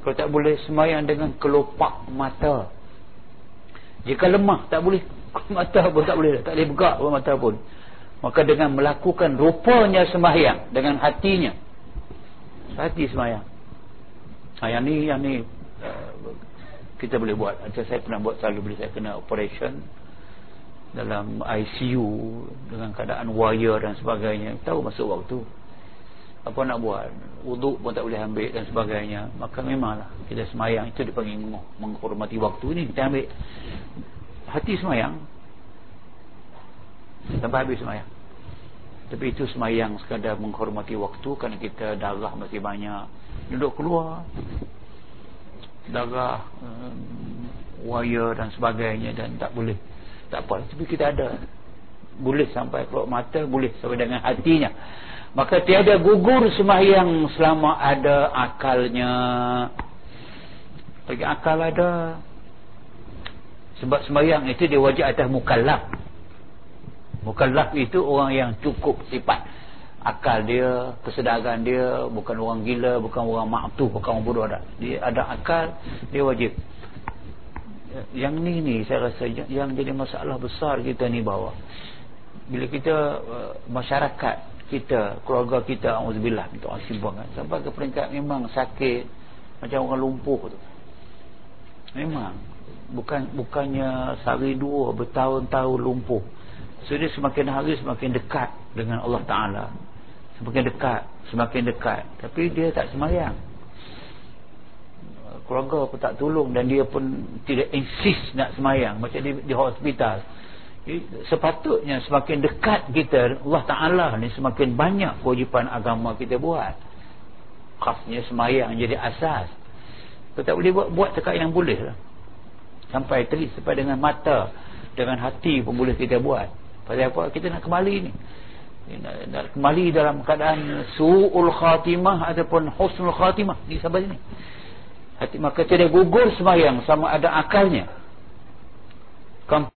Kalau tak boleh semayang dengan kelopak mata. Jika lemah tak boleh mata pun tak boleh tak boleh begak pun mata pun. Maka dengan melakukan rupanya semayang dengan hatinya. Hati semayang. Ha, yang ni yang ni uh, kita boleh buat. Macam saya pernah buat selalu bila saya kena operation dalam ICU dengan keadaan wire dan sebagainya. Tahu masuk waktu? Apa nak buat? Wuduk pun tak boleh ambil dan sebagainya. Maka memanglah kita semayang. Itu dipanggil menghormati waktu ni kita ambil. Hati semayang. Sampai habis semayang. Tapi itu semayang sekadar menghormati waktu kerana kita darah masih banyak. Duduk keluar. Darah um, wire dan sebagainya dan tak boleh tak apa tapi kita ada boleh sampai keluar mata boleh sampai dengan hatinya. Maka tiada gugur sembahyang selama ada akalnya. Bagi akal ada. Sebab sembahyang itu dia wajib atas mukallaf. Mukallaf itu orang yang cukup sifat akal dia kesedaran dia bukan orang gila bukan orang maktu bukan orang bodoh dah dia ada akal dia wajib yang ni ni saya rasa yang jadi masalah besar kita ni bawa. Bila kita uh, masyarakat kita keluarga kita auzubillah asibang kan sampai ke peringkat memang sakit macam orang lumpuh tu. Memang. Bukan bukannya sehari dua bertahun-tahun lumpuh. So dia semakin hari semakin dekat dengan Allah Ta'ala. Semakin dekat semakin dekat. Tapi dia tak semayang keluarga pun tak tolong dan dia pun tidak insist nak semayang. Macam di, di hospital. Sepatutnya semakin dekat kita Allah Ta'ala ni semakin banyak kewajipan agama kita buat. Khasnya semayang jadi asas. Kita tak boleh buat, buat cakap yang boleh lah. Sampai teris sampai dengan mata dengan hati pun boleh kita buat. Pasal apa? Kita nak kembali ni. Nak, nak kembali dalam keadaan su'ul khatimah ataupun husnul khatimah. Di sahabat ini hati maka tidak gugur sembahyang sama ada akalnya